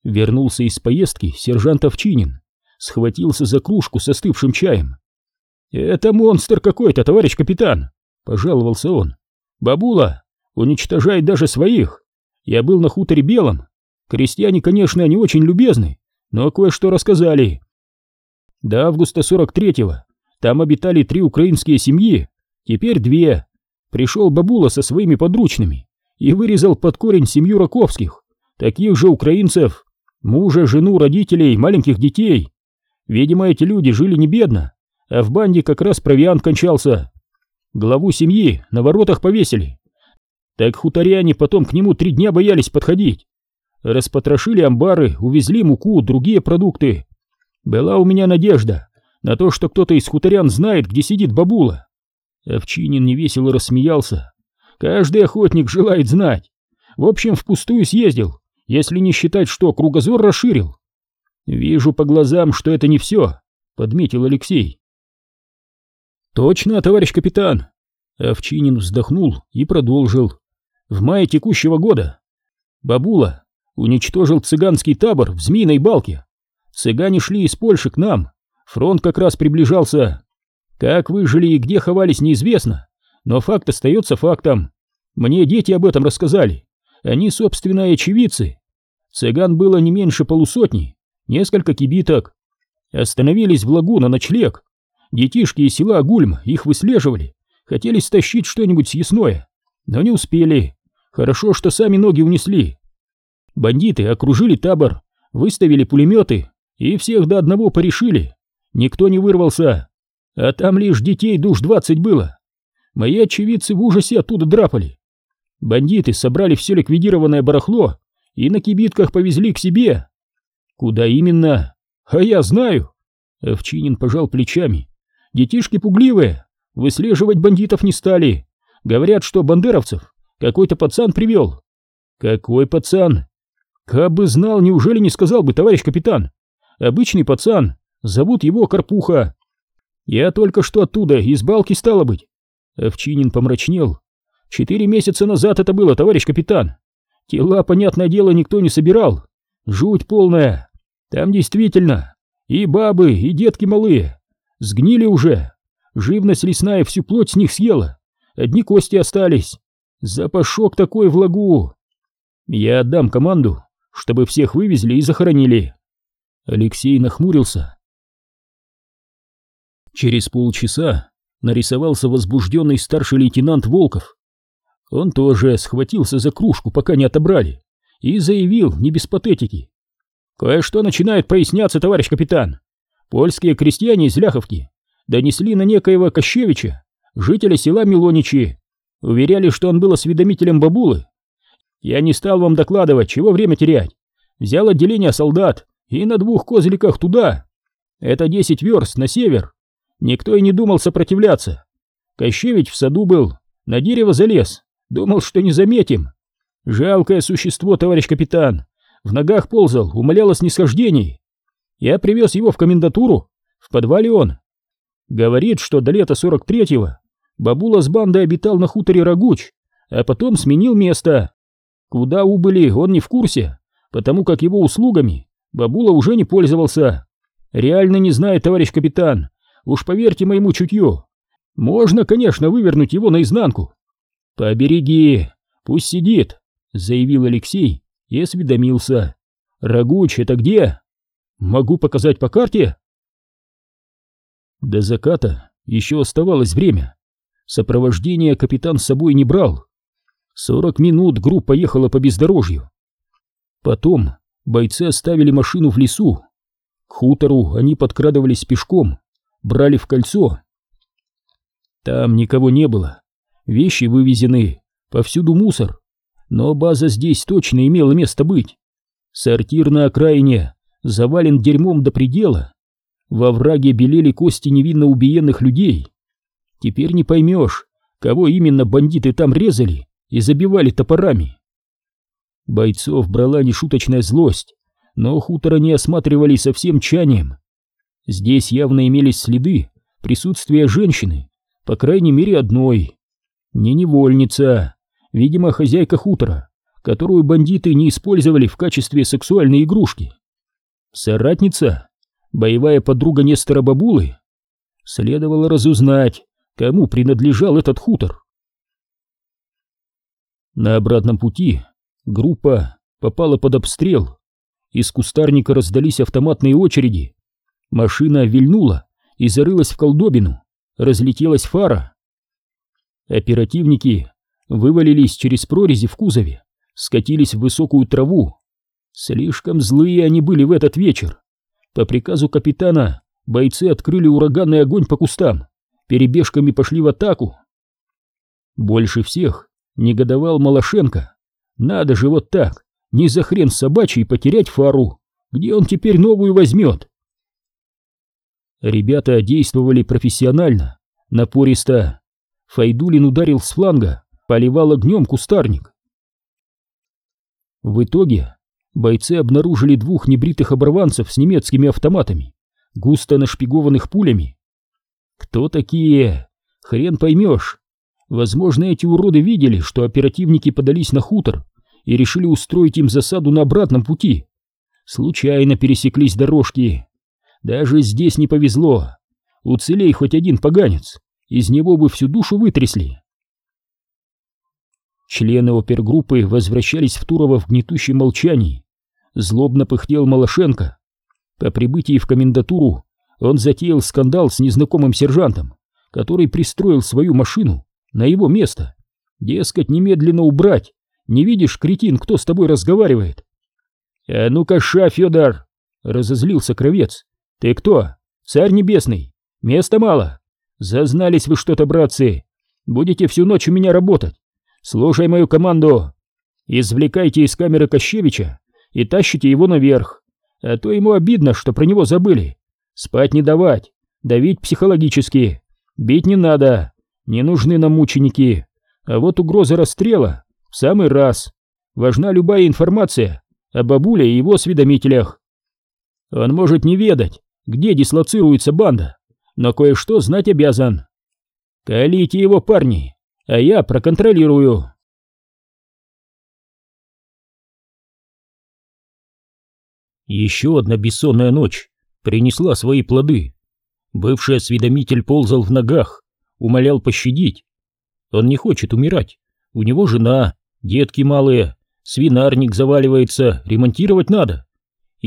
Вернулся из поездки сержант Овчинин, схватился за кружку с остывшим чаем. «Это монстр какой-то, товарищ капитан!» — пожаловался он. «Бабула уничтожает даже своих. Я был на хуторе Белом. Крестьяне, конечно, не очень любезны, но кое-что рассказали. До августа 43-го там обитали три украинские семьи, теперь две. Пришел бабула со своими подручными и вырезал под корень семью Раковских, таких же украинцев, мужа, жену, родителей, маленьких детей. Видимо, эти люди жили не бедно, а в банде как раз провиант кончался. Главу семьи на воротах повесили. Так хуторяне потом к нему три дня боялись подходить. Распотрошили амбары, увезли муку, другие продукты. Была у меня надежда на то, что кто-то из хуторян знает, где сидит бабула. Овчинин невесело рассмеялся. Каждый охотник желает знать. В общем, впустую съездил, если не считать, что кругозор расширил. Вижу по глазам, что это не все, подметил Алексей. «Точно, товарищ капитан!» Овчинин вздохнул и продолжил. «В мае текущего года Бабула уничтожил цыганский табор в Змеиной балке. Цыгане шли из Польши к нам. Фронт как раз приближался. Как выжили и где ховались, неизвестно. Но факт остается фактом. Мне дети об этом рассказали. Они, собственно, и очевидцы. Цыган было не меньше полусотни, несколько кибиток. Остановились в лагу на ночлег. Детишки из села Гульм их выслеживали, хотели стащить что-нибудь съестное, но не успели. Хорошо, что сами ноги унесли. Бандиты окружили табор, выставили пулеметы и всех до одного порешили. Никто не вырвался, а там лишь детей душ двадцать было. Мои очевидцы в ужасе оттуда драпали. Бандиты собрали все ликвидированное барахло и на кибитках повезли к себе. Куда именно? А я знаю. Овчинин пожал плечами. Детишки пугливые, выслеживать бандитов не стали. Говорят, что бандеровцев какой-то пацан привел. Какой пацан? Как бы знал, неужели не сказал бы, товарищ капитан? Обычный пацан, зовут его Карпуха. Я только что оттуда, из балки стало быть. Овчинин помрачнел. Четыре месяца назад это было, товарищ капитан. Тела, понятное дело, никто не собирал. Жуть полная. Там действительно и бабы, и детки малые. Сгнили уже. Живность лесная всю плоть с них съела. Одни кости остались. Запашок такой в лагу. Я отдам команду, чтобы всех вывезли и захоронили. Алексей нахмурился. Через полчаса нарисовался возбужденный старший лейтенант Волков. Он тоже схватился за кружку, пока не отобрали, и заявил, не без патетики. «Кое-что начинает проясняться, товарищ капитан. Польские крестьяне из Ляховки донесли на некоего Кощевича, жителя села Милоничи, уверяли, что он был осведомителем бабулы. Я не стал вам докладывать, чего время терять. Взял отделение солдат и на двух козликах туда. Это десять верст на север. Никто и не думал сопротивляться. Кощевич в саду был, на дерево залез, думал, что не заметим. Жалкое существо, товарищ капитан. В ногах ползал, умолял о снисхождении. Я привез его в комендатуру, в подвале он. Говорит, что до лета сорок третьего бабула с бандой обитал на хуторе Рагуч, а потом сменил место. Куда убыли, он не в курсе, потому как его услугами бабула уже не пользовался. Реально не знает, товарищ капитан, уж поверьте моему чутью. Можно, конечно, вывернуть его наизнанку. Побереги, пусть сидит, заявил Алексей и осведомился. Рагуч, это где? Могу показать по карте? До заката еще оставалось время. Сопровождение капитан с собой не брал. Сорок минут группа ехала по бездорожью. Потом бойцы оставили машину в лесу. К хутору они подкрадывались пешком, брали в кольцо. Там никого не было. Вещи вывезены, повсюду мусор. Но база здесь точно имела место быть. Сортир на окраине завален дерьмом до предела. Во враге белели кости невинно убиенных людей. Теперь не поймешь, кого именно бандиты там резали и забивали топорами. Бойцов брала нешуточная злость, но хутора не осматривали со всем чанием. Здесь явно имелись следы присутствия женщины, по крайней мере одной. Не невольница, видимо, хозяйка хутора, которую бандиты не использовали в качестве сексуальной игрушки. Соратница, боевая подруга Нестора Бабулы. Следовало разузнать, кому принадлежал этот хутор. На обратном пути группа попала под обстрел. Из кустарника раздались автоматные очереди. Машина вильнула и зарылась в колдобину. Разлетелась фара. Оперативники вывалились через прорези в кузове, скатились в высокую траву. Слишком злые они были в этот вечер. По приказу капитана бойцы открыли ураганный огонь по кустам, перебежками пошли в атаку. Больше всех Негодовал Малашенко. Надо же вот так, не за хрен собачий потерять фару. Где он теперь новую возьмет? Ребята действовали профессионально, напористо. Файдулин ударил с фланга, поливал огнем кустарник. В итоге бойцы обнаружили двух небритых оборванцев с немецкими автоматами, густо нашпигованных пулями. Кто такие? Хрен поймешь. Возможно, эти уроды видели, что оперативники подались на хутор и решили устроить им засаду на обратном пути. Случайно пересеклись дорожки. Даже здесь не повезло. Уцелей хоть один поганец, из него бы всю душу вытрясли. Члены опергруппы возвращались в Турово в гнетущем молчании. Злобно пыхтел Малашенко. По прибытии в комендатуру он затеял скандал с незнакомым сержантом, который пристроил свою машину на его место. Дескать, немедленно убрать. Не видишь, кретин, кто с тобой разговаривает? А ну-ка, ша, Федор! Разозлился кровец. Ты кто? Царь небесный. Места мало. Зазнались вы что-то, братцы. Будете всю ночь у меня работать. Слушай мою команду. Извлекайте из камеры Кощевича и тащите его наверх. А то ему обидно, что про него забыли. Спать не давать, давить психологически. Бить не надо, не нужны нам мученики, а вот угроза расстрела в самый раз. Важна любая информация о бабуле и его осведомителях. Он может не ведать, где дислоцируется банда, но кое-что знать обязан. Калите его, парни, а я проконтролирую. Еще одна бессонная ночь принесла свои плоды. Бывший осведомитель ползал в ногах, умолял пощадить. Он не хочет умирать. У него жена, детки малые, свинарник заваливается, ремонтировать надо.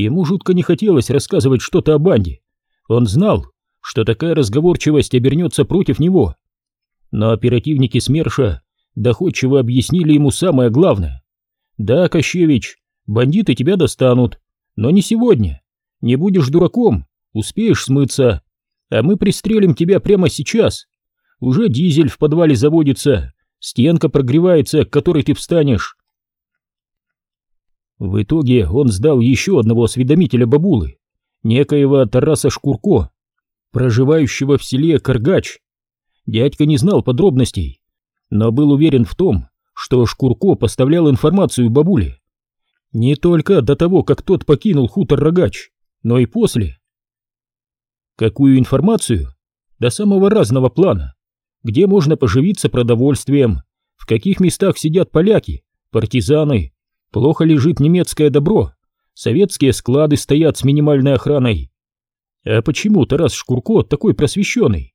Ему жутко не хотелось рассказывать что-то о банде. Он знал, что такая разговорчивость обернется против него. Но оперативники СМЕРШа доходчиво объяснили ему самое главное. «Да, Кощевич, бандиты тебя достанут, но не сегодня. Не будешь дураком, успеешь смыться, а мы пристрелим тебя прямо сейчас. Уже дизель в подвале заводится, стенка прогревается, к которой ты встанешь. В итоге он сдал еще одного осведомителя бабулы, некоего Тараса Шкурко, проживающего в селе Каргач. Дядька не знал подробностей, но был уверен в том, что Шкурко поставлял информацию бабуле. Не только до того, как тот покинул хутор Рогач, но и после. Какую информацию? До самого разного плана. Где можно поживиться продовольствием, в каких местах сидят поляки, партизаны, плохо лежит немецкое добро, советские склады стоят с минимальной охраной. А почему Тарас Шкурко такой просвещенный?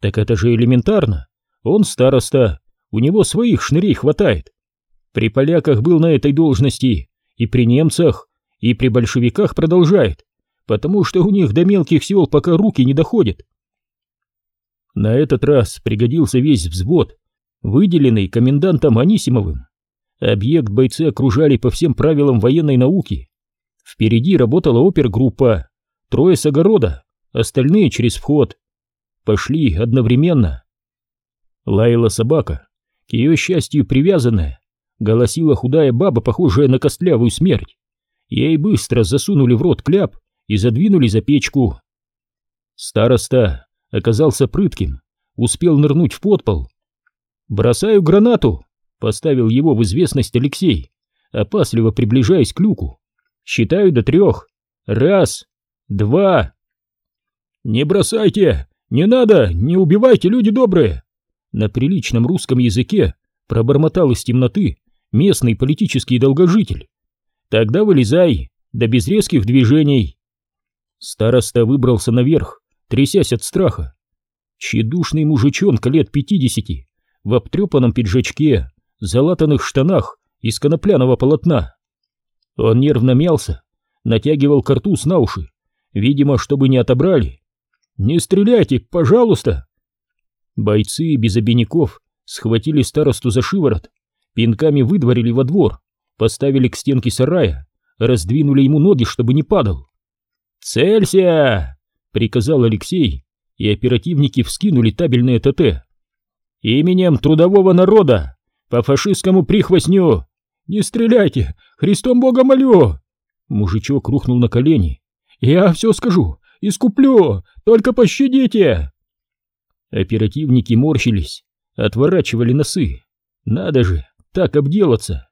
Так это же элементарно. Он староста, у него своих шнырей хватает. При поляках был на этой должности, и при немцах, и при большевиках продолжает, потому что у них до мелких сел пока руки не доходят. На этот раз пригодился весь взвод, выделенный комендантом Анисимовым. Объект бойцы окружали по всем правилам военной науки. Впереди работала опергруппа, трое с огорода, остальные через вход. Пошли одновременно. Лаяла собака, к ее счастью привязанная, голосила худая баба, похожая на костлявую смерть. Ей быстро засунули в рот кляп и задвинули за печку. Староста оказался прытким, успел нырнуть в подпол. «Бросаю гранату!» — поставил его в известность Алексей, опасливо приближаясь к люку. «Считаю до трех. Раз, два...» «Не бросайте! Не надо! Не убивайте, люди добрые!» На приличном русском языке пробормотал из темноты местный политический долгожитель. «Тогда вылезай, да без резких движений!» Староста выбрался наверх, трясясь от страха. Тщедушный мужичонка лет пятидесяти, в обтрепанном пиджачке, залатанных штанах из конопляного полотна. Он нервно мялся, натягивал картуз на уши, видимо, чтобы не отобрали. «Не стреляйте, пожалуйста!» Бойцы без обиняков схватили старосту за шиворот, пинками выдворили во двор, поставили к стенке сарая, раздвинули ему ноги, чтобы не падал. «Целься!» — приказал Алексей, и оперативники вскинули табельные ТТ. «Именем трудового народа! По фашистскому прихвостню! Не стреляйте! Христом Бога молю!» Мужичок рухнул на колени. «Я все скажу! Искуплю! Только пощадите!» Оперативники морщились, отворачивали носы. Надо же, так обделаться!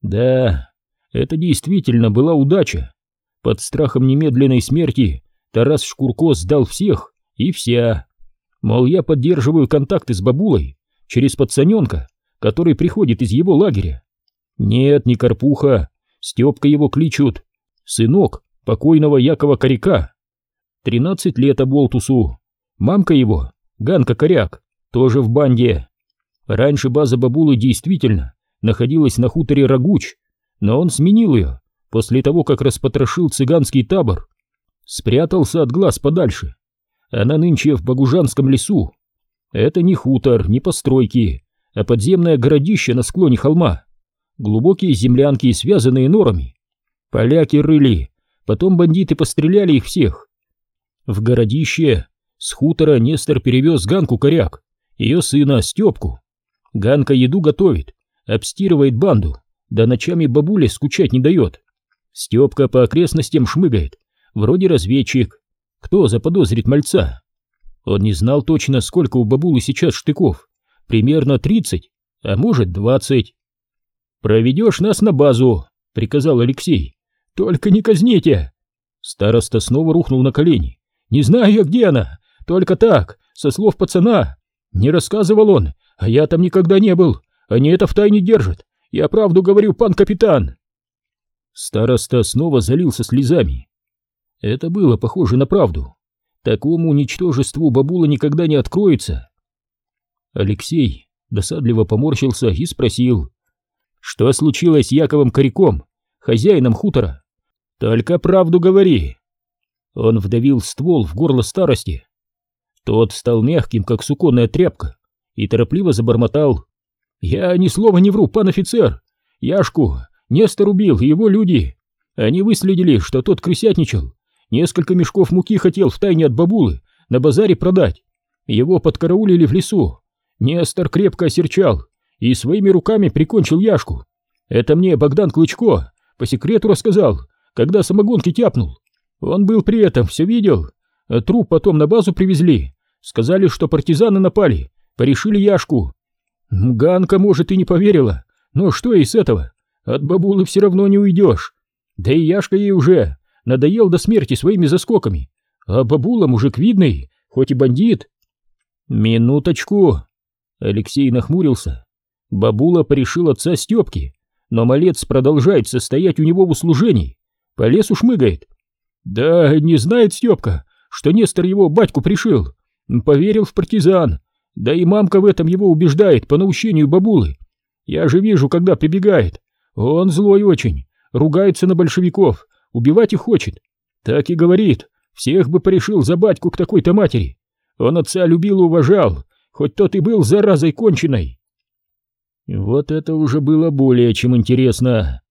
Да, это действительно была удача. Под страхом немедленной смерти Тарас Шкурко сдал всех и вся. Мол, я поддерживаю контакты с бабулой через пацаненка, который приходит из его лагеря. Нет, не Карпуха, Степка его кличут, сынок покойного Якова Коряка. Тринадцать лет оболтусу. Мамка его, Ганка Коряк, тоже в банде. Раньше база бабулы действительно находилась на хуторе Рагуч, но он сменил ее после того, как распотрошил цыганский табор, спрятался от глаз подальше. Она нынче в Багужанском лесу. Это не хутор, не постройки, а подземное городище на склоне холма. Глубокие землянки, связанные норами. Поляки рыли, потом бандиты постреляли их всех. В городище с хутора Нестор перевез Ганку Коряк, ее сына Степку. Ганка еду готовит, обстирывает банду, да ночами бабуле скучать не дает. Степка по окрестностям шмыгает, вроде разведчик. Кто заподозрит мальца? Он не знал точно, сколько у бабулы сейчас штыков. Примерно тридцать, а может двадцать. «Проведешь нас на базу», — приказал Алексей. «Только не казните!» Староста снова рухнул на колени. «Не знаю я, где она, только так, со слов пацана. Не рассказывал он, а я там никогда не был. Они это в тайне держат. Я правду говорю, пан капитан!» Староста снова залился слезами. Это было похоже на правду. Такому ничтожеству бабула никогда не откроется. Алексей досадливо поморщился и спросил, что случилось с Яковом Коряком, хозяином хутора. Только правду говори. Он вдавил ствол в горло старости. Тот стал мягким, как суконная тряпка, и торопливо забормотал. «Я ни слова не вру, пан офицер! Яшку Нестор убил и его люди. Они выследили, что тот крысятничал. Несколько мешков муки хотел втайне от бабулы на базаре продать. Его подкараулили в лесу. Нестор крепко осерчал и своими руками прикончил Яшку. Это мне Богдан Клычко по секрету рассказал, когда самогонки тяпнул. Он был при этом, все видел. Труп потом на базу привезли. Сказали, что партизаны напали, порешили Яшку. Ганка, может, и не поверила, но что из этого? От бабулы все равно не уйдешь. Да и Яшка ей уже надоел до смерти своими заскоками. А бабула мужик видный, хоть и бандит. Минуточку. Алексей нахмурился. Бабула порешил отца Степки, но малец продолжает состоять у него в услужении. По лесу шмыгает. Да не знает Степка, что Нестор его батьку пришил. Поверил в партизан. Да и мамка в этом его убеждает по наущению бабулы. Я же вижу, когда прибегает. Он злой очень, ругается на большевиков, убивать их хочет. Так и говорит, всех бы порешил за батьку к такой-то матери. Он отца любил и уважал, хоть тот и был заразой конченой. Вот это уже было более чем интересно.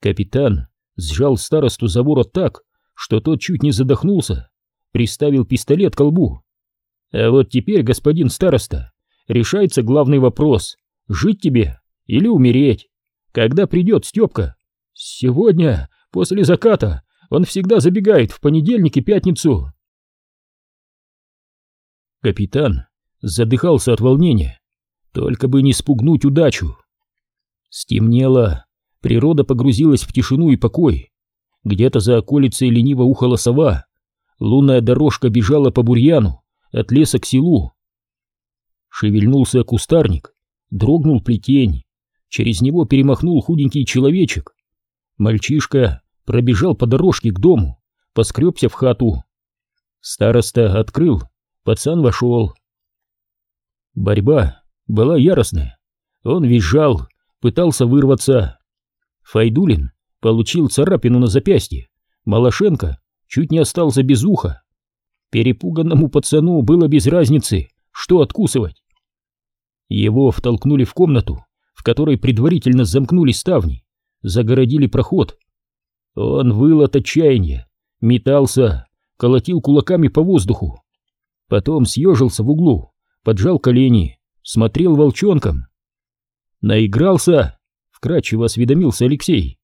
Капитан сжал старосту за ворот так, что тот чуть не задохнулся, приставил пистолет к лбу. А вот теперь, господин староста, решается главный вопрос — жить тебе или умереть. Когда придет Степка? Сегодня, после заката, он всегда забегает в понедельник и пятницу. Капитан задыхался от волнения, только бы не спугнуть удачу. Стемнело, природа погрузилась в тишину и покой. Где-то за околицей лениво ухала сова, лунная дорожка бежала по бурьяну, от леса к селу. Шевельнулся кустарник, дрогнул плетень, через него перемахнул худенький человечек. Мальчишка пробежал по дорожке к дому, поскребся в хату. Староста открыл, пацан вошел. Борьба была яростная. Он визжал, пытался вырваться. Файдулин получил царапину на запястье. Малашенко чуть не остался без уха. Перепуганному пацану было без разницы, что откусывать. Его втолкнули в комнату, в которой предварительно замкнули ставни, загородили проход. Он выл от отчаяния, метался, колотил кулаками по воздуху. Потом съежился в углу, поджал колени, смотрел волчонком. «Наигрался!» — вкратчиво осведомился Алексей.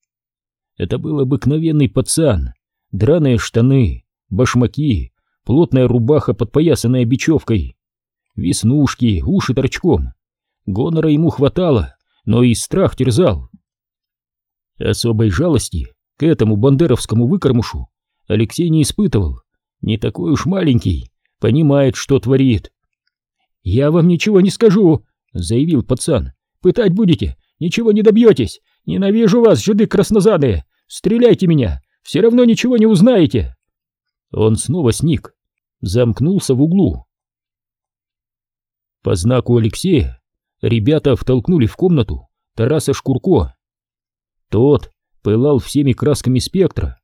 Это был обыкновенный пацан, драные штаны, башмаки, плотная рубаха, подпоясанная бечевкой, веснушки, уши торчком. Гонора ему хватало, но и страх терзал. Особой жалости к этому бандеровскому выкормушу Алексей не испытывал. Не такой уж маленький, понимает, что творит. «Я вам ничего не скажу», — заявил пацан. «Пытать будете, ничего не добьетесь. Ненавижу вас, жиды краснозадые. Стреляйте меня, все равно ничего не узнаете». Он снова сник, замкнулся в углу. По знаку Алексея ребята втолкнули в комнату Тараса Шкурко. Тот пылал всеми красками спектра,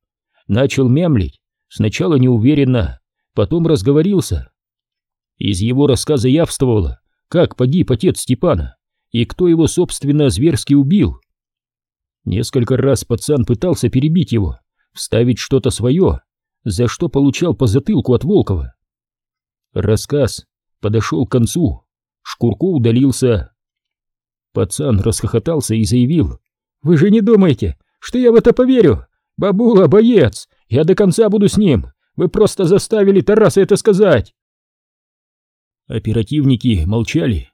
начал мямлить, сначала неуверенно, потом разговорился. Из его рассказа явствовало, как погиб отец Степана и кто его, собственно, зверски убил. Несколько раз пацан пытался перебить его, вставить что-то свое, за что получал по затылку от Волкова. Рассказ подошел к концу, Шкурко удалился. Пацан расхохотался и заявил, «Вы же не думаете, что я в это поверю? Бабула, боец, я до конца буду с ним, вы просто заставили Тараса это сказать!» Оперативники молчали.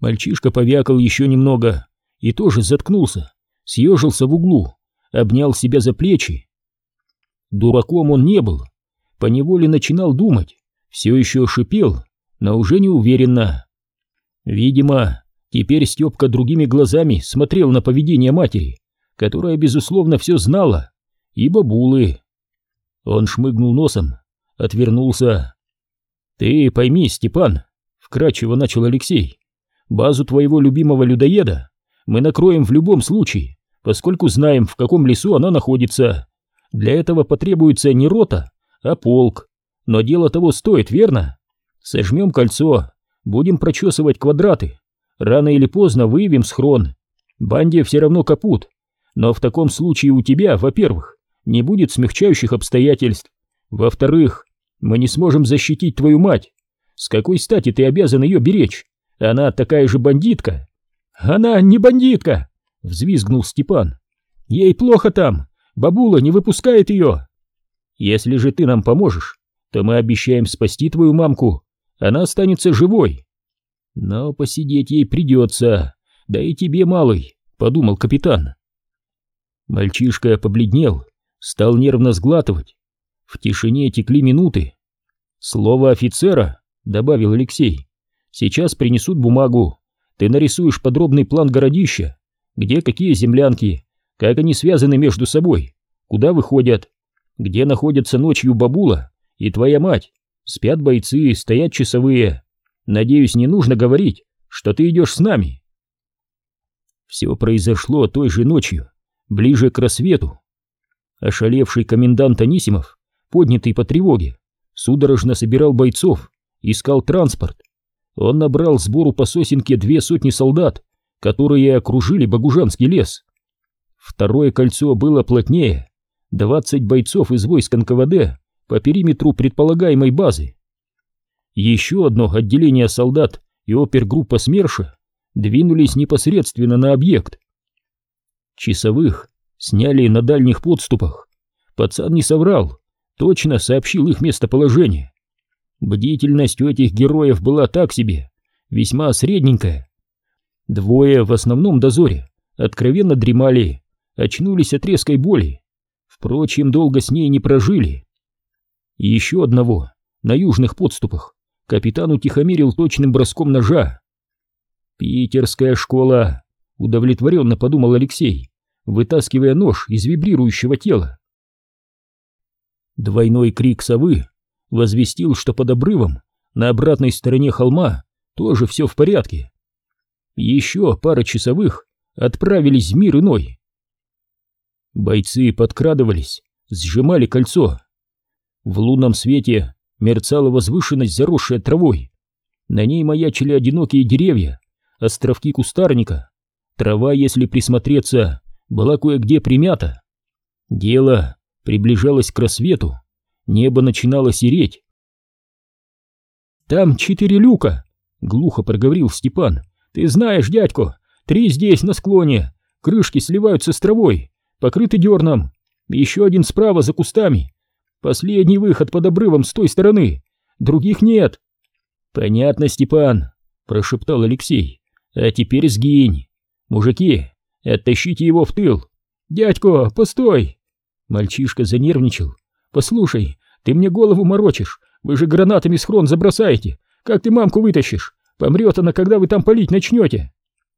Мальчишка повякал еще немного и тоже заткнулся, съежился в углу, обнял себя за плечи Дураком он не был, поневоле начинал думать, все еще шипел, но уже не уверенно. Видимо, теперь Степка другими глазами смотрел на поведение матери, которая, безусловно, все знала, и бабулы. Он шмыгнул носом, отвернулся. «Ты пойми, Степан», — вкратчиво начал Алексей, — «базу твоего любимого людоеда мы накроем в любом случае, поскольку знаем, в каком лесу она находится. Для этого потребуется не рота, а полк. Но дело того стоит, верно? Сожмем кольцо, будем прочесывать квадраты. Рано или поздно выявим схрон. Банде все равно капут. Но в таком случае у тебя, во-первых, не будет смягчающих обстоятельств. Во-вторых, мы не сможем защитить твою мать. С какой стати ты обязан ее беречь? Она такая же бандитка. Она не бандитка, взвизгнул Степан. Ей плохо там, бабула не выпускает ее. Если же ты нам поможешь, то мы обещаем спасти твою мамку, она останется живой. Но посидеть ей придется, да и тебе, малый, подумал капитан. Мальчишка побледнел, стал нервно сглатывать. В тишине текли минуты. Слово офицера, добавил Алексей. Сейчас принесут бумагу. Ты нарисуешь подробный план городища, где какие землянки, как они связаны между собой, куда выходят, где находятся ночью бабула и твоя мать. Спят бойцы, стоят часовые. Надеюсь, не нужно говорить, что ты идешь с нами. Все произошло той же ночью, ближе к рассвету. Ошалевший комендант Анисимов, поднятый по тревоге, судорожно собирал бойцов, искал транспорт. Он набрал сбору по сосенке две сотни солдат, которые окружили Богужанский лес. Второе кольцо было плотнее, двадцать бойцов из войск НКВД по периметру предполагаемой базы. Еще одно отделение солдат и опергруппа СМЕРШа двинулись непосредственно на объект. Часовых сняли на дальних подступах. Пацан не соврал, точно сообщил их местоположение. Бдительность у этих героев была так себе, весьма средненькая. Двое в основном дозоре откровенно дремали, очнулись от резкой боли. Впрочем, долго с ней не прожили. Еще одного, на южных подступах, капитан утихомирил точным броском ножа. «Питерская школа», — удовлетворенно подумал Алексей, вытаскивая нож из вибрирующего тела. Двойной крик совы возвестил, что под обрывом на обратной стороне холма тоже все в порядке. Еще пара часовых отправились в мир иной. Бойцы подкрадывались, сжимали кольцо, в лунном свете мерцала возвышенность, заросшая травой. На ней маячили одинокие деревья, островки кустарника. Трава, если присмотреться, была кое-где примята. Дело приближалось к рассвету, небо начинало сереть. «Там четыре люка!» — глухо проговорил Степан. «Ты знаешь, дядько, три здесь, на склоне, крышки сливаются с травой, покрыты дерном, еще один справа за кустами, Последний выход под обрывом с той стороны. Других нет. Понятно, Степан, прошептал Алексей. А теперь сгинь. Мужики, оттащите его в тыл. Дядько, постой. Мальчишка занервничал. Послушай, ты мне голову морочишь. Вы же гранатами схрон забросаете. Как ты мамку вытащишь? Помрет она, когда вы там палить начнете.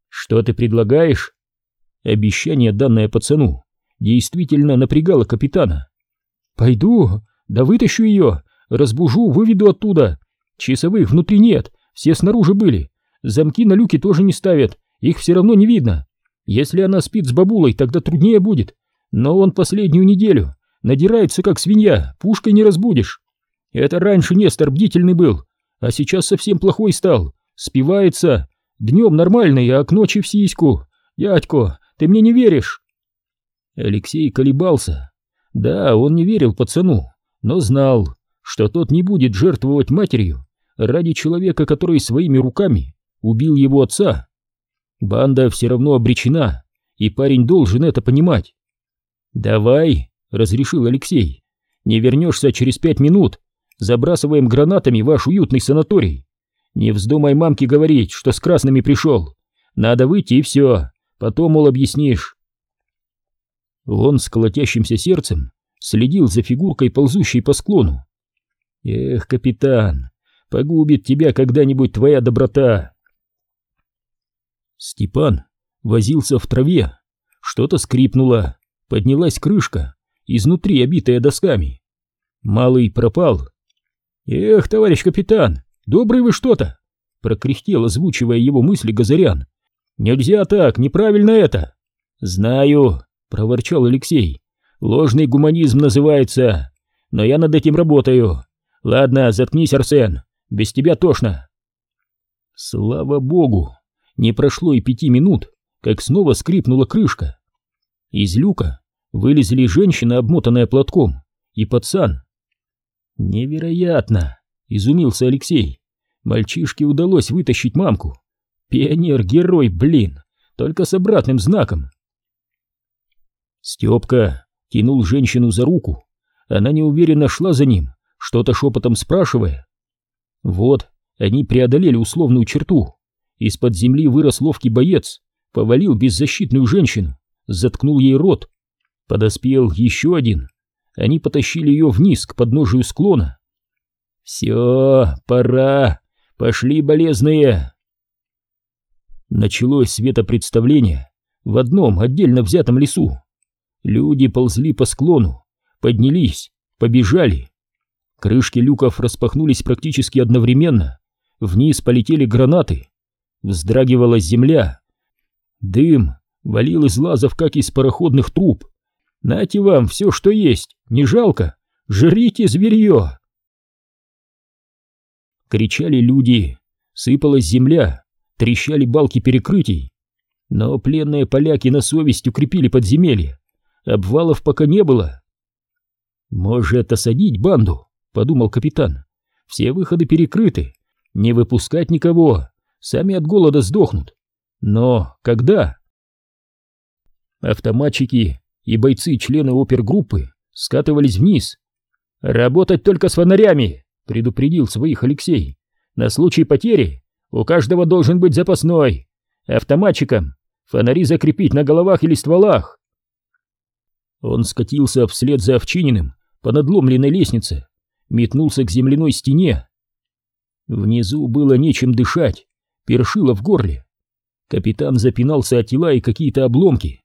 Что ты предлагаешь? Обещание, данное пацану, действительно напрягало капитана. «Пойду, да вытащу ее, разбужу, выведу оттуда. Часовых внутри нет, все снаружи были. Замки на люке тоже не ставят, их все равно не видно. Если она спит с бабулой, тогда труднее будет. Но он последнюю неделю надирается как свинья, пушкой не разбудишь. Это раньше Нестор бдительный был, а сейчас совсем плохой стал, спивается. Днем нормальный, а к ночи в сиську. Дядько, ты мне не веришь?» Алексей колебался, да, он не верил пацану, но знал, что тот не будет жертвовать матерью ради человека, который своими руками убил его отца. Банда все равно обречена, и парень должен это понимать. «Давай», — разрешил Алексей, — «не вернешься через пять минут, забрасываем гранатами ваш уютный санаторий. Не вздумай мамке говорить, что с красными пришел. Надо выйти и все, потом, мол, объяснишь. Он с колотящимся сердцем следил за фигуркой, ползущей по склону. «Эх, капитан, погубит тебя когда-нибудь твоя доброта!» Степан возился в траве. Что-то скрипнуло, поднялась крышка, изнутри обитая досками. Малый пропал. «Эх, товарищ капитан, добрый вы что-то!» прокряхтел, озвучивая его мысли Газарян. «Нельзя так, неправильно это!» «Знаю, проворчал Алексей. Ложный гуманизм называется. Но я над этим работаю. Ладно, заткнись, Арсен. Без тебя тошно. Слава богу, не прошло и пяти минут, как снова скрипнула крышка. Из люка вылезли женщина, обмотанная платком, и пацан. Невероятно, изумился Алексей. Мальчишке удалось вытащить мамку. Пионер-герой, блин, только с обратным знаком. Степка тянул женщину за руку. Она неуверенно шла за ним, что-то шепотом спрашивая. Вот, они преодолели условную черту. Из-под земли вырос ловкий боец, повалил беззащитную женщину, заткнул ей рот. Подоспел еще один. Они потащили ее вниз к подножию склона. «Все, пора! Пошли, болезные!» Началось светопредставление в одном отдельно взятом лесу. Люди ползли по склону, поднялись, побежали. Крышки люков распахнулись практически одновременно. Вниз полетели гранаты. Вздрагивала земля. Дым валил из лазов, как из пароходных труб. Нате вам все, что есть, не жалко. Жрите зверье! Кричали люди, сыпалась земля, трещали балки перекрытий. Но пленные поляки на совесть укрепили подземелье. Обвалов пока не было. «Может, осадить банду?» — подумал капитан. «Все выходы перекрыты. Не выпускать никого. Сами от голода сдохнут. Но когда?» Автоматчики и бойцы-члены опергруппы скатывались вниз. «Работать только с фонарями!» — предупредил своих Алексей. «На случай потери у каждого должен быть запасной. Автоматчикам фонари закрепить на головах или стволах. Он скатился вслед за Овчининым по надломленной лестнице, метнулся к земляной стене. Внизу было нечем дышать, першило в горле. Капитан запинался от тела и какие-то обломки.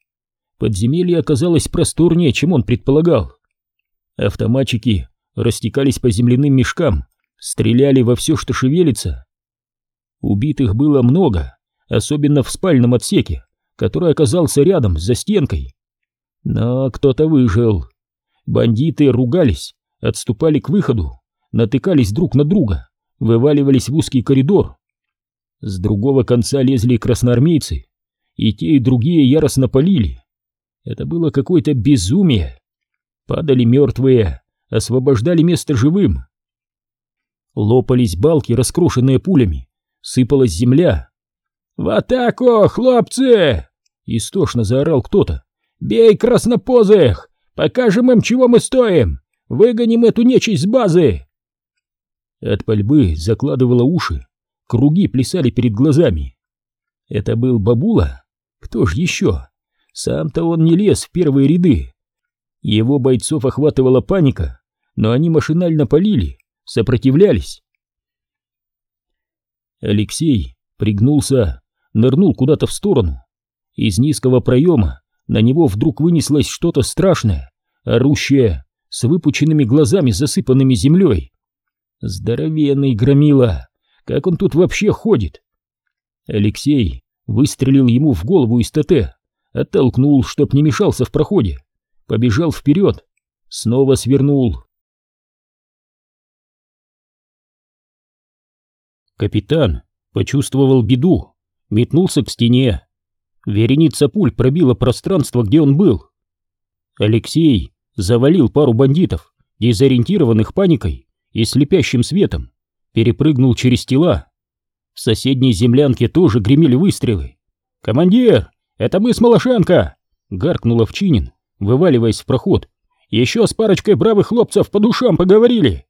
Подземелье оказалось просторнее, чем он предполагал. Автоматчики растекались по земляным мешкам, стреляли во все, что шевелится. Убитых было много, особенно в спальном отсеке, который оказался рядом, за стенкой. Но кто-то выжил. Бандиты ругались, отступали к выходу, натыкались друг на друга, вываливались в узкий коридор. С другого конца лезли красноармейцы, и те, и другие яростно полили. Это было какое-то безумие. Падали мертвые, освобождали место живым. Лопались балки, раскрошенные пулями, сыпалась земля. «В атаку, хлопцы!» — истошно заорал кто-то. «Бей краснопозых! Покажем им, чего мы стоим! Выгоним эту нечисть с базы!» От пальбы закладывало уши, круги плясали перед глазами. Это был бабула? Кто ж еще? Сам-то он не лез в первые ряды. Его бойцов охватывала паника, но они машинально полили, сопротивлялись. Алексей пригнулся, нырнул куда-то в сторону. Из низкого проема на него вдруг вынеслось что-то страшное, орущее, с выпученными глазами, засыпанными землей. Здоровенный громила! Как он тут вообще ходит? Алексей выстрелил ему в голову из ТТ, оттолкнул, чтоб не мешался в проходе, побежал вперед, снова свернул. Капитан почувствовал беду, метнулся к стене, Вереница пуль пробила пространство, где он был. Алексей завалил пару бандитов, дезориентированных паникой и слепящим светом, перепрыгнул через тела. В соседней землянке тоже гремели выстрелы. «Командир, это мы с Малашенко!» — гаркнул Овчинин, вываливаясь в проход. «Еще с парочкой бравых хлопцев по душам поговорили!»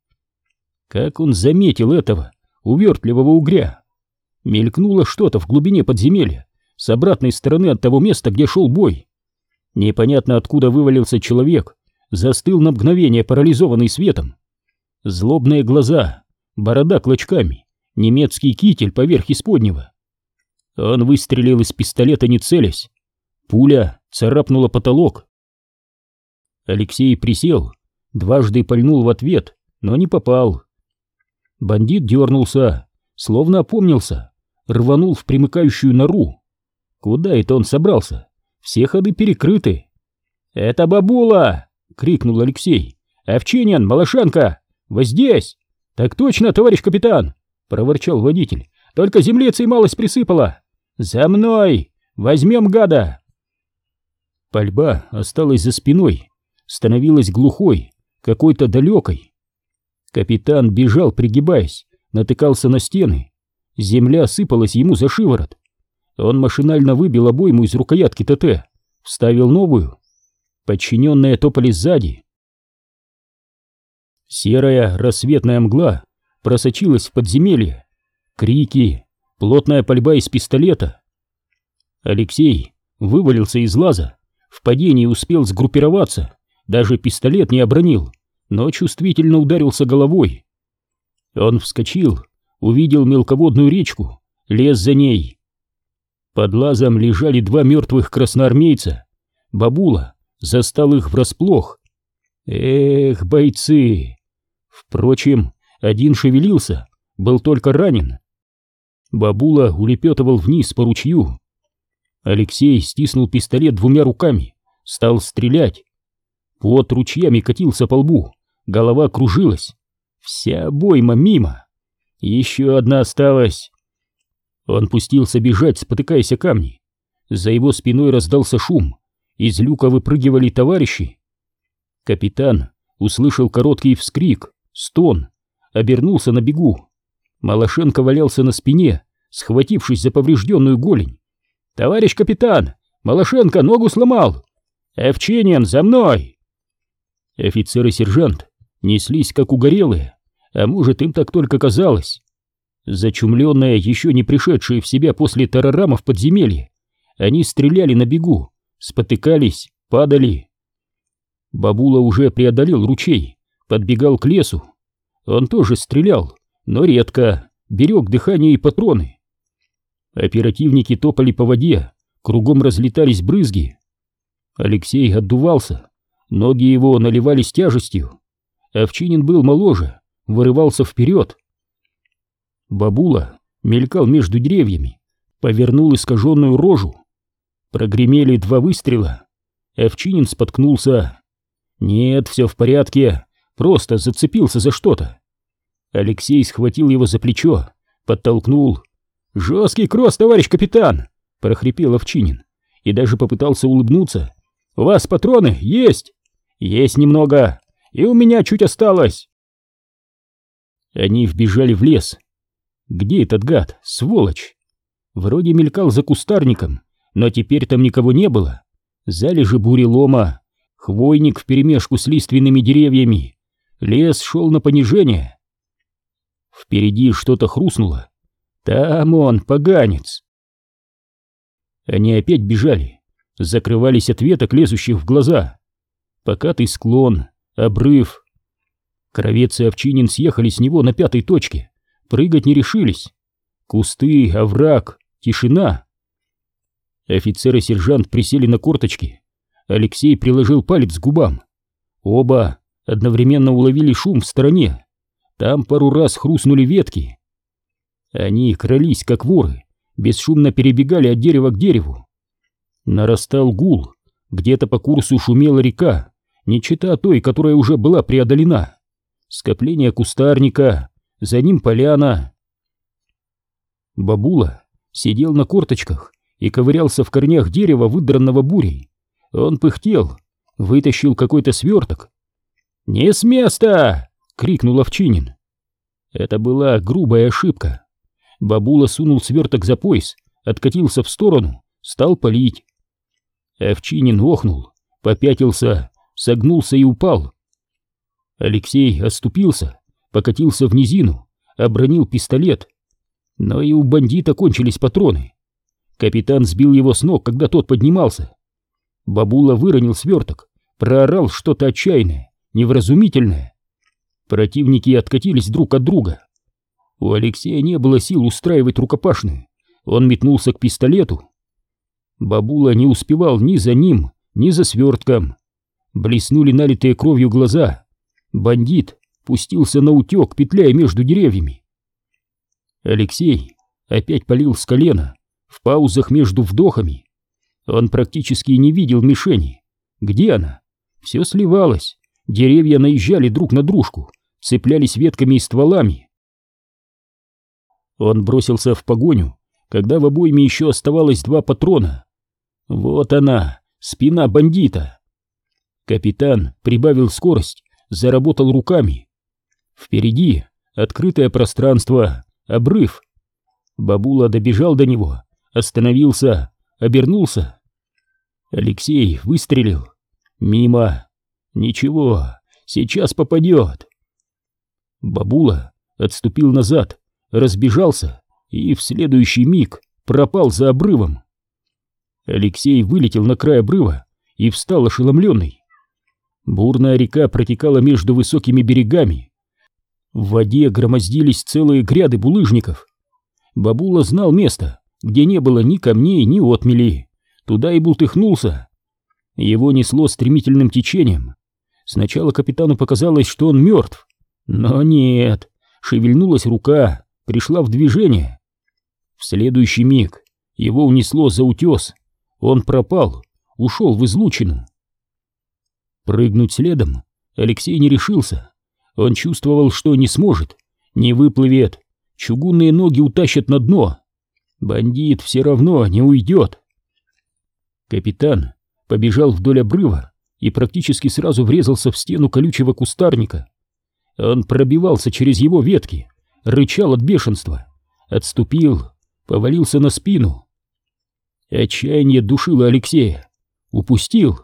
Как он заметил этого, увертливого угря! Мелькнуло что-то в глубине подземелья, с обратной стороны от того места, где шел бой. Непонятно откуда вывалился человек, застыл на мгновение, парализованный светом. Злобные глаза, борода клочками, немецкий китель поверх исподнего. Он выстрелил из пистолета, не целясь. Пуля царапнула потолок. Алексей присел, дважды пальнул в ответ, но не попал. Бандит дернулся, словно опомнился, рванул в примыкающую нору. Куда это он собрался? Все ходы перекрыты. «Это бабула!» — крикнул Алексей. «Овчинин, Малышенко! Вы здесь?» «Так точно, товарищ капитан!» — проворчал водитель. «Только землицы и малость присыпала!» «За мной! Возьмем гада!» Пальба осталась за спиной, становилась глухой, какой-то далекой. Капитан бежал, пригибаясь, натыкался на стены. Земля сыпалась ему за шиворот. Он машинально выбил обойму из рукоятки ТТ, вставил новую. подчиненные топали сзади. Серая рассветная мгла просочилась в подземелье. Крики, плотная пальба из пистолета. Алексей вывалился из лаза, в падении успел сгруппироваться, даже пистолет не обронил, но чувствительно ударился головой. Он вскочил, увидел мелководную речку, лез за ней. Под лазом лежали два мертвых красноармейца. Бабула застал их врасплох. Эх, бойцы! Впрочем, один шевелился, был только ранен. Бабула улепетывал вниз по ручью. Алексей стиснул пистолет двумя руками, стал стрелять. Пот ручьями катился по лбу, голова кружилась. Вся обойма мимо. Еще одна осталась. Он пустился бежать, спотыкаясь о камни. За его спиной раздался шум. Из люка выпрыгивали товарищи. Капитан услышал короткий вскрик, стон, обернулся на бегу. Малашенко валялся на спине, схватившись за поврежденную голень. «Товарищ капитан! Малашенко ногу сломал! Овчинин, за мной!» Офицер и сержант неслись как угорелые, а может им так только казалось. Зачумленные, еще не пришедшие в себя после тарарама в подземелье, они стреляли на бегу, спотыкались, падали. Бабула уже преодолел ручей, подбегал к лесу. Он тоже стрелял, но редко, берег дыхание и патроны. Оперативники топали по воде, кругом разлетались брызги. Алексей отдувался, ноги его наливались тяжестью. Овчинин был моложе, вырывался вперед. Бабула мелькал между деревьями, повернул искаженную рожу. Прогремели два выстрела. Овчинин споткнулся. Нет, все в порядке, просто зацепился за что-то. Алексей схватил его за плечо, подтолкнул. «Жесткий кросс, товарищ капитан!» — прохрипел Овчинин и даже попытался улыбнуться. «У вас патроны есть?» «Есть немного, и у меня чуть осталось!» Они вбежали в лес. Где этот гад, сволочь? Вроде мелькал за кустарником, но теперь там никого не было. Залежи бурелома, хвойник вперемешку с лиственными деревьями. Лес шел на понижение. Впереди что-то хрустнуло. Там он, поганец. Они опять бежали, закрывались от веток, лезущих в глаза. Покатый склон, обрыв. Кровец и Овчинин съехали с него на пятой точке, прыгать не решились. Кусты, овраг, тишина. Офицер и сержант присели на корточки. Алексей приложил палец к губам. Оба одновременно уловили шум в стороне. Там пару раз хрустнули ветки. Они крались, как воры, бесшумно перебегали от дерева к дереву. Нарастал гул, где-то по курсу шумела река, не чита той, которая уже была преодолена. Скопление кустарника, за ним поляна. Бабула сидел на корточках и ковырялся в корнях дерева, выдранного бурей. Он пыхтел, вытащил какой-то сверток. «Не с места!» — крикнул Овчинин. Это была грубая ошибка. Бабула сунул сверток за пояс, откатился в сторону, стал палить. Овчинин охнул, попятился, согнулся и упал. Алексей оступился, покатился в низину, обронил пистолет. Но и у бандита кончились патроны. Капитан сбил его с ног, когда тот поднимался. Бабула выронил сверток, проорал что-то отчаянное, невразумительное. Противники откатились друг от друга. У Алексея не было сил устраивать рукопашную. Он метнулся к пистолету. Бабула не успевал ни за ним, ни за свертком. Блеснули налитые кровью глаза. Бандит пустился на утек, петляя между деревьями. Алексей опять полил с колена, в паузах между вдохами. Он практически не видел мишени. Где она? Все сливалось. Деревья наезжали друг на дружку, цеплялись ветками и стволами. Он бросился в погоню, когда в обойме еще оставалось два патрона. Вот она, спина бандита. Капитан прибавил скорость, заработал руками. Впереди открытое пространство, обрыв. Бабула добежал до него, остановился, обернулся. Алексей выстрелил. Мимо. Ничего, сейчас попадет. Бабула отступил назад, разбежался и в следующий миг пропал за обрывом. Алексей вылетел на край обрыва и встал ошеломленный. Бурная река протекала между высокими берегами. В воде громоздились целые гряды булыжников. Бабула знал место, где не было ни камней, ни отмели. Туда и бултыхнулся. Его несло стремительным течением. Сначала капитану показалось, что он мертв. Но нет, шевельнулась рука, пришла в движение. В следующий миг его унесло за утес. Он пропал, ушел в излучину. Прыгнуть следом Алексей не решился. Он чувствовал, что не сможет, не выплывет, чугунные ноги утащат на дно. Бандит все равно не уйдет. Капитан побежал вдоль обрыва и практически сразу врезался в стену колючего кустарника. Он пробивался через его ветки, рычал от бешенства, отступил, повалился на спину. Отчаяние душило Алексея. Упустил.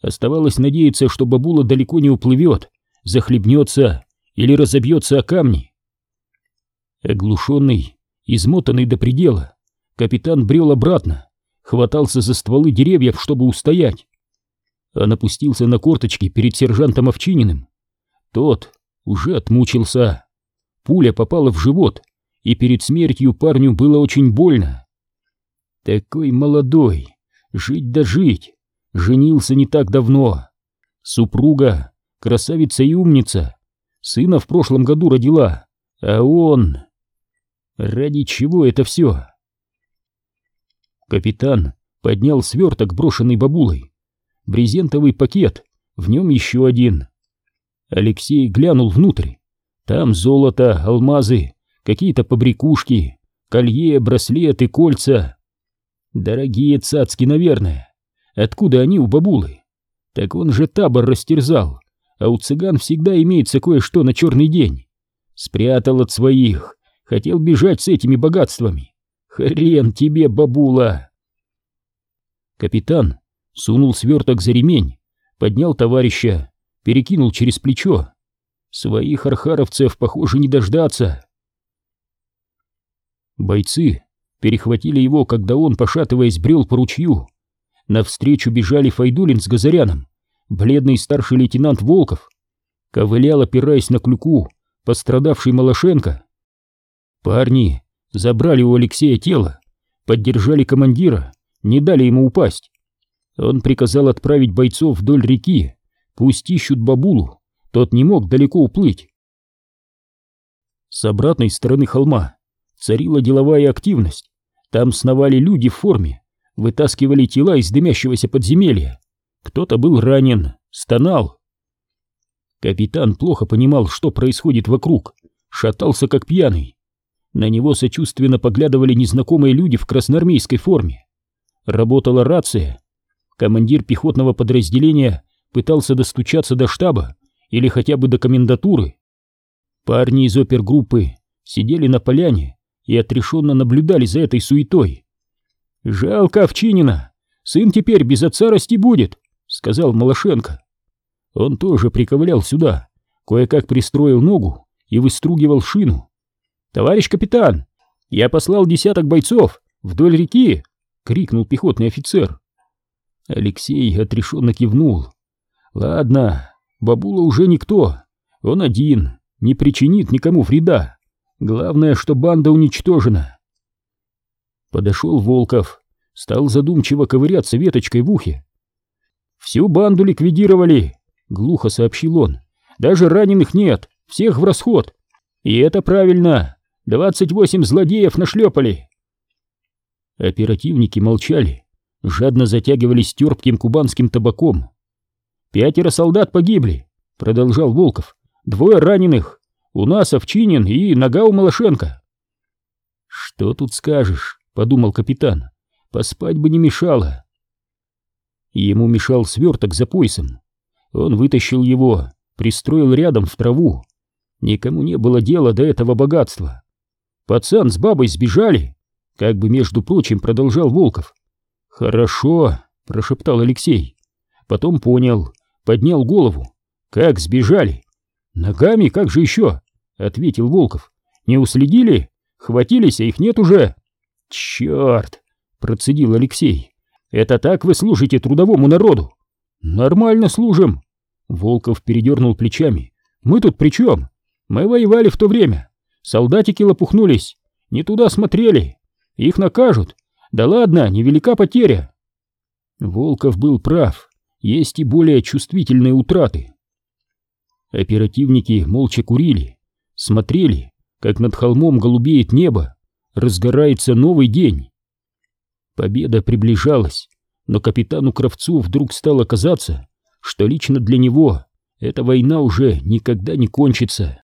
Оставалось надеяться, что бабула далеко не уплывет, захлебнется или разобьется о камни. Оглушенный, измотанный до предела, капитан брел обратно, хватался за стволы деревьев, чтобы устоять. Он опустился на корточки перед сержантом Овчининым. Тот уже отмучился. Пуля попала в живот, и перед смертью парню было очень больно. Такой молодой, жить да жить, женился не так давно. Супруга, красавица и умница, сына в прошлом году родила, а он... Ради чего это все? Капитан поднял сверток, брошенный бабулой. Брезентовый пакет, в нем еще один. Алексей глянул внутрь. Там золото, алмазы, какие-то побрякушки, колье, браслеты, кольца. Дорогие цацки, наверное. Откуда они у бабулы? Так он же табор растерзал, а у цыган всегда имеется кое-что на черный день. Спрятал от своих, хотел бежать с этими богатствами. Хрен тебе, бабула! Капитан сунул сверток за ремень, поднял товарища, перекинул через плечо. Своих архаровцев, похоже, не дождаться. Бойцы перехватили его, когда он, пошатываясь, брел по ручью. Навстречу бежали Файдулин с Газаряном, бледный старший лейтенант Волков. Ковылял, опираясь на клюку, пострадавший Малашенко. Парни забрали у Алексея тело, поддержали командира, не дали ему упасть. Он приказал отправить бойцов вдоль реки, пусть ищут бабулу, тот не мог далеко уплыть. С обратной стороны холма царила деловая активность. Там сновали люди в форме, вытаскивали тела из дымящегося подземелья. Кто-то был ранен, стонал. Капитан плохо понимал, что происходит вокруг, шатался как пьяный. На него сочувственно поглядывали незнакомые люди в красноармейской форме. Работала рация. Командир пехотного подразделения пытался достучаться до штаба или хотя бы до комендатуры. Парни из опергруппы сидели на поляне и отрешенно наблюдали за этой суетой. «Жалко Овчинина, сын теперь без отца расти будет», — сказал Малашенко. Он тоже приковылял сюда, кое-как пристроил ногу и выстругивал шину. «Товарищ капитан, я послал десяток бойцов вдоль реки!» — крикнул пехотный офицер. Алексей отрешенно кивнул. «Ладно, бабула уже никто, он один, не причинит никому вреда. Главное, что банда уничтожена». Подошел Волков, стал задумчиво ковыряться веточкой в ухе. «Всю банду ликвидировали», — глухо сообщил он. «Даже раненых нет, всех в расход. И это правильно, двадцать восемь злодеев нашлепали». Оперативники молчали, жадно затягивались терпким кубанским табаком. «Пятеро солдат погибли», — продолжал Волков. «Двое раненых. У нас Овчинин и нога у Малашенко». «Что тут скажешь?» — подумал капитан. «Поспать бы не мешало». Ему мешал сверток за поясом. Он вытащил его, пристроил рядом в траву. Никому не было дела до этого богатства. Пацан с бабой сбежали, как бы, между прочим, продолжал Волков. «Хорошо», — прошептал Алексей. Потом понял, поднял голову. Как сбежали? Ногами, как же еще? Ответил Волков. Не уследили? Хватились, а их нет уже. Черт! Процедил Алексей. Это так вы служите трудовому народу? Нормально служим. Волков передернул плечами. Мы тут при чем? Мы воевали в то время. Солдатики лопухнулись. Не туда смотрели. Их накажут. Да ладно, невелика потеря. Волков был прав. Есть и более чувствительные утраты. Оперативники молча курили, смотрели, как над холмом голубеет небо, разгорается новый день. Победа приближалась, но капитану Кравцу вдруг стало казаться, что лично для него эта война уже никогда не кончится.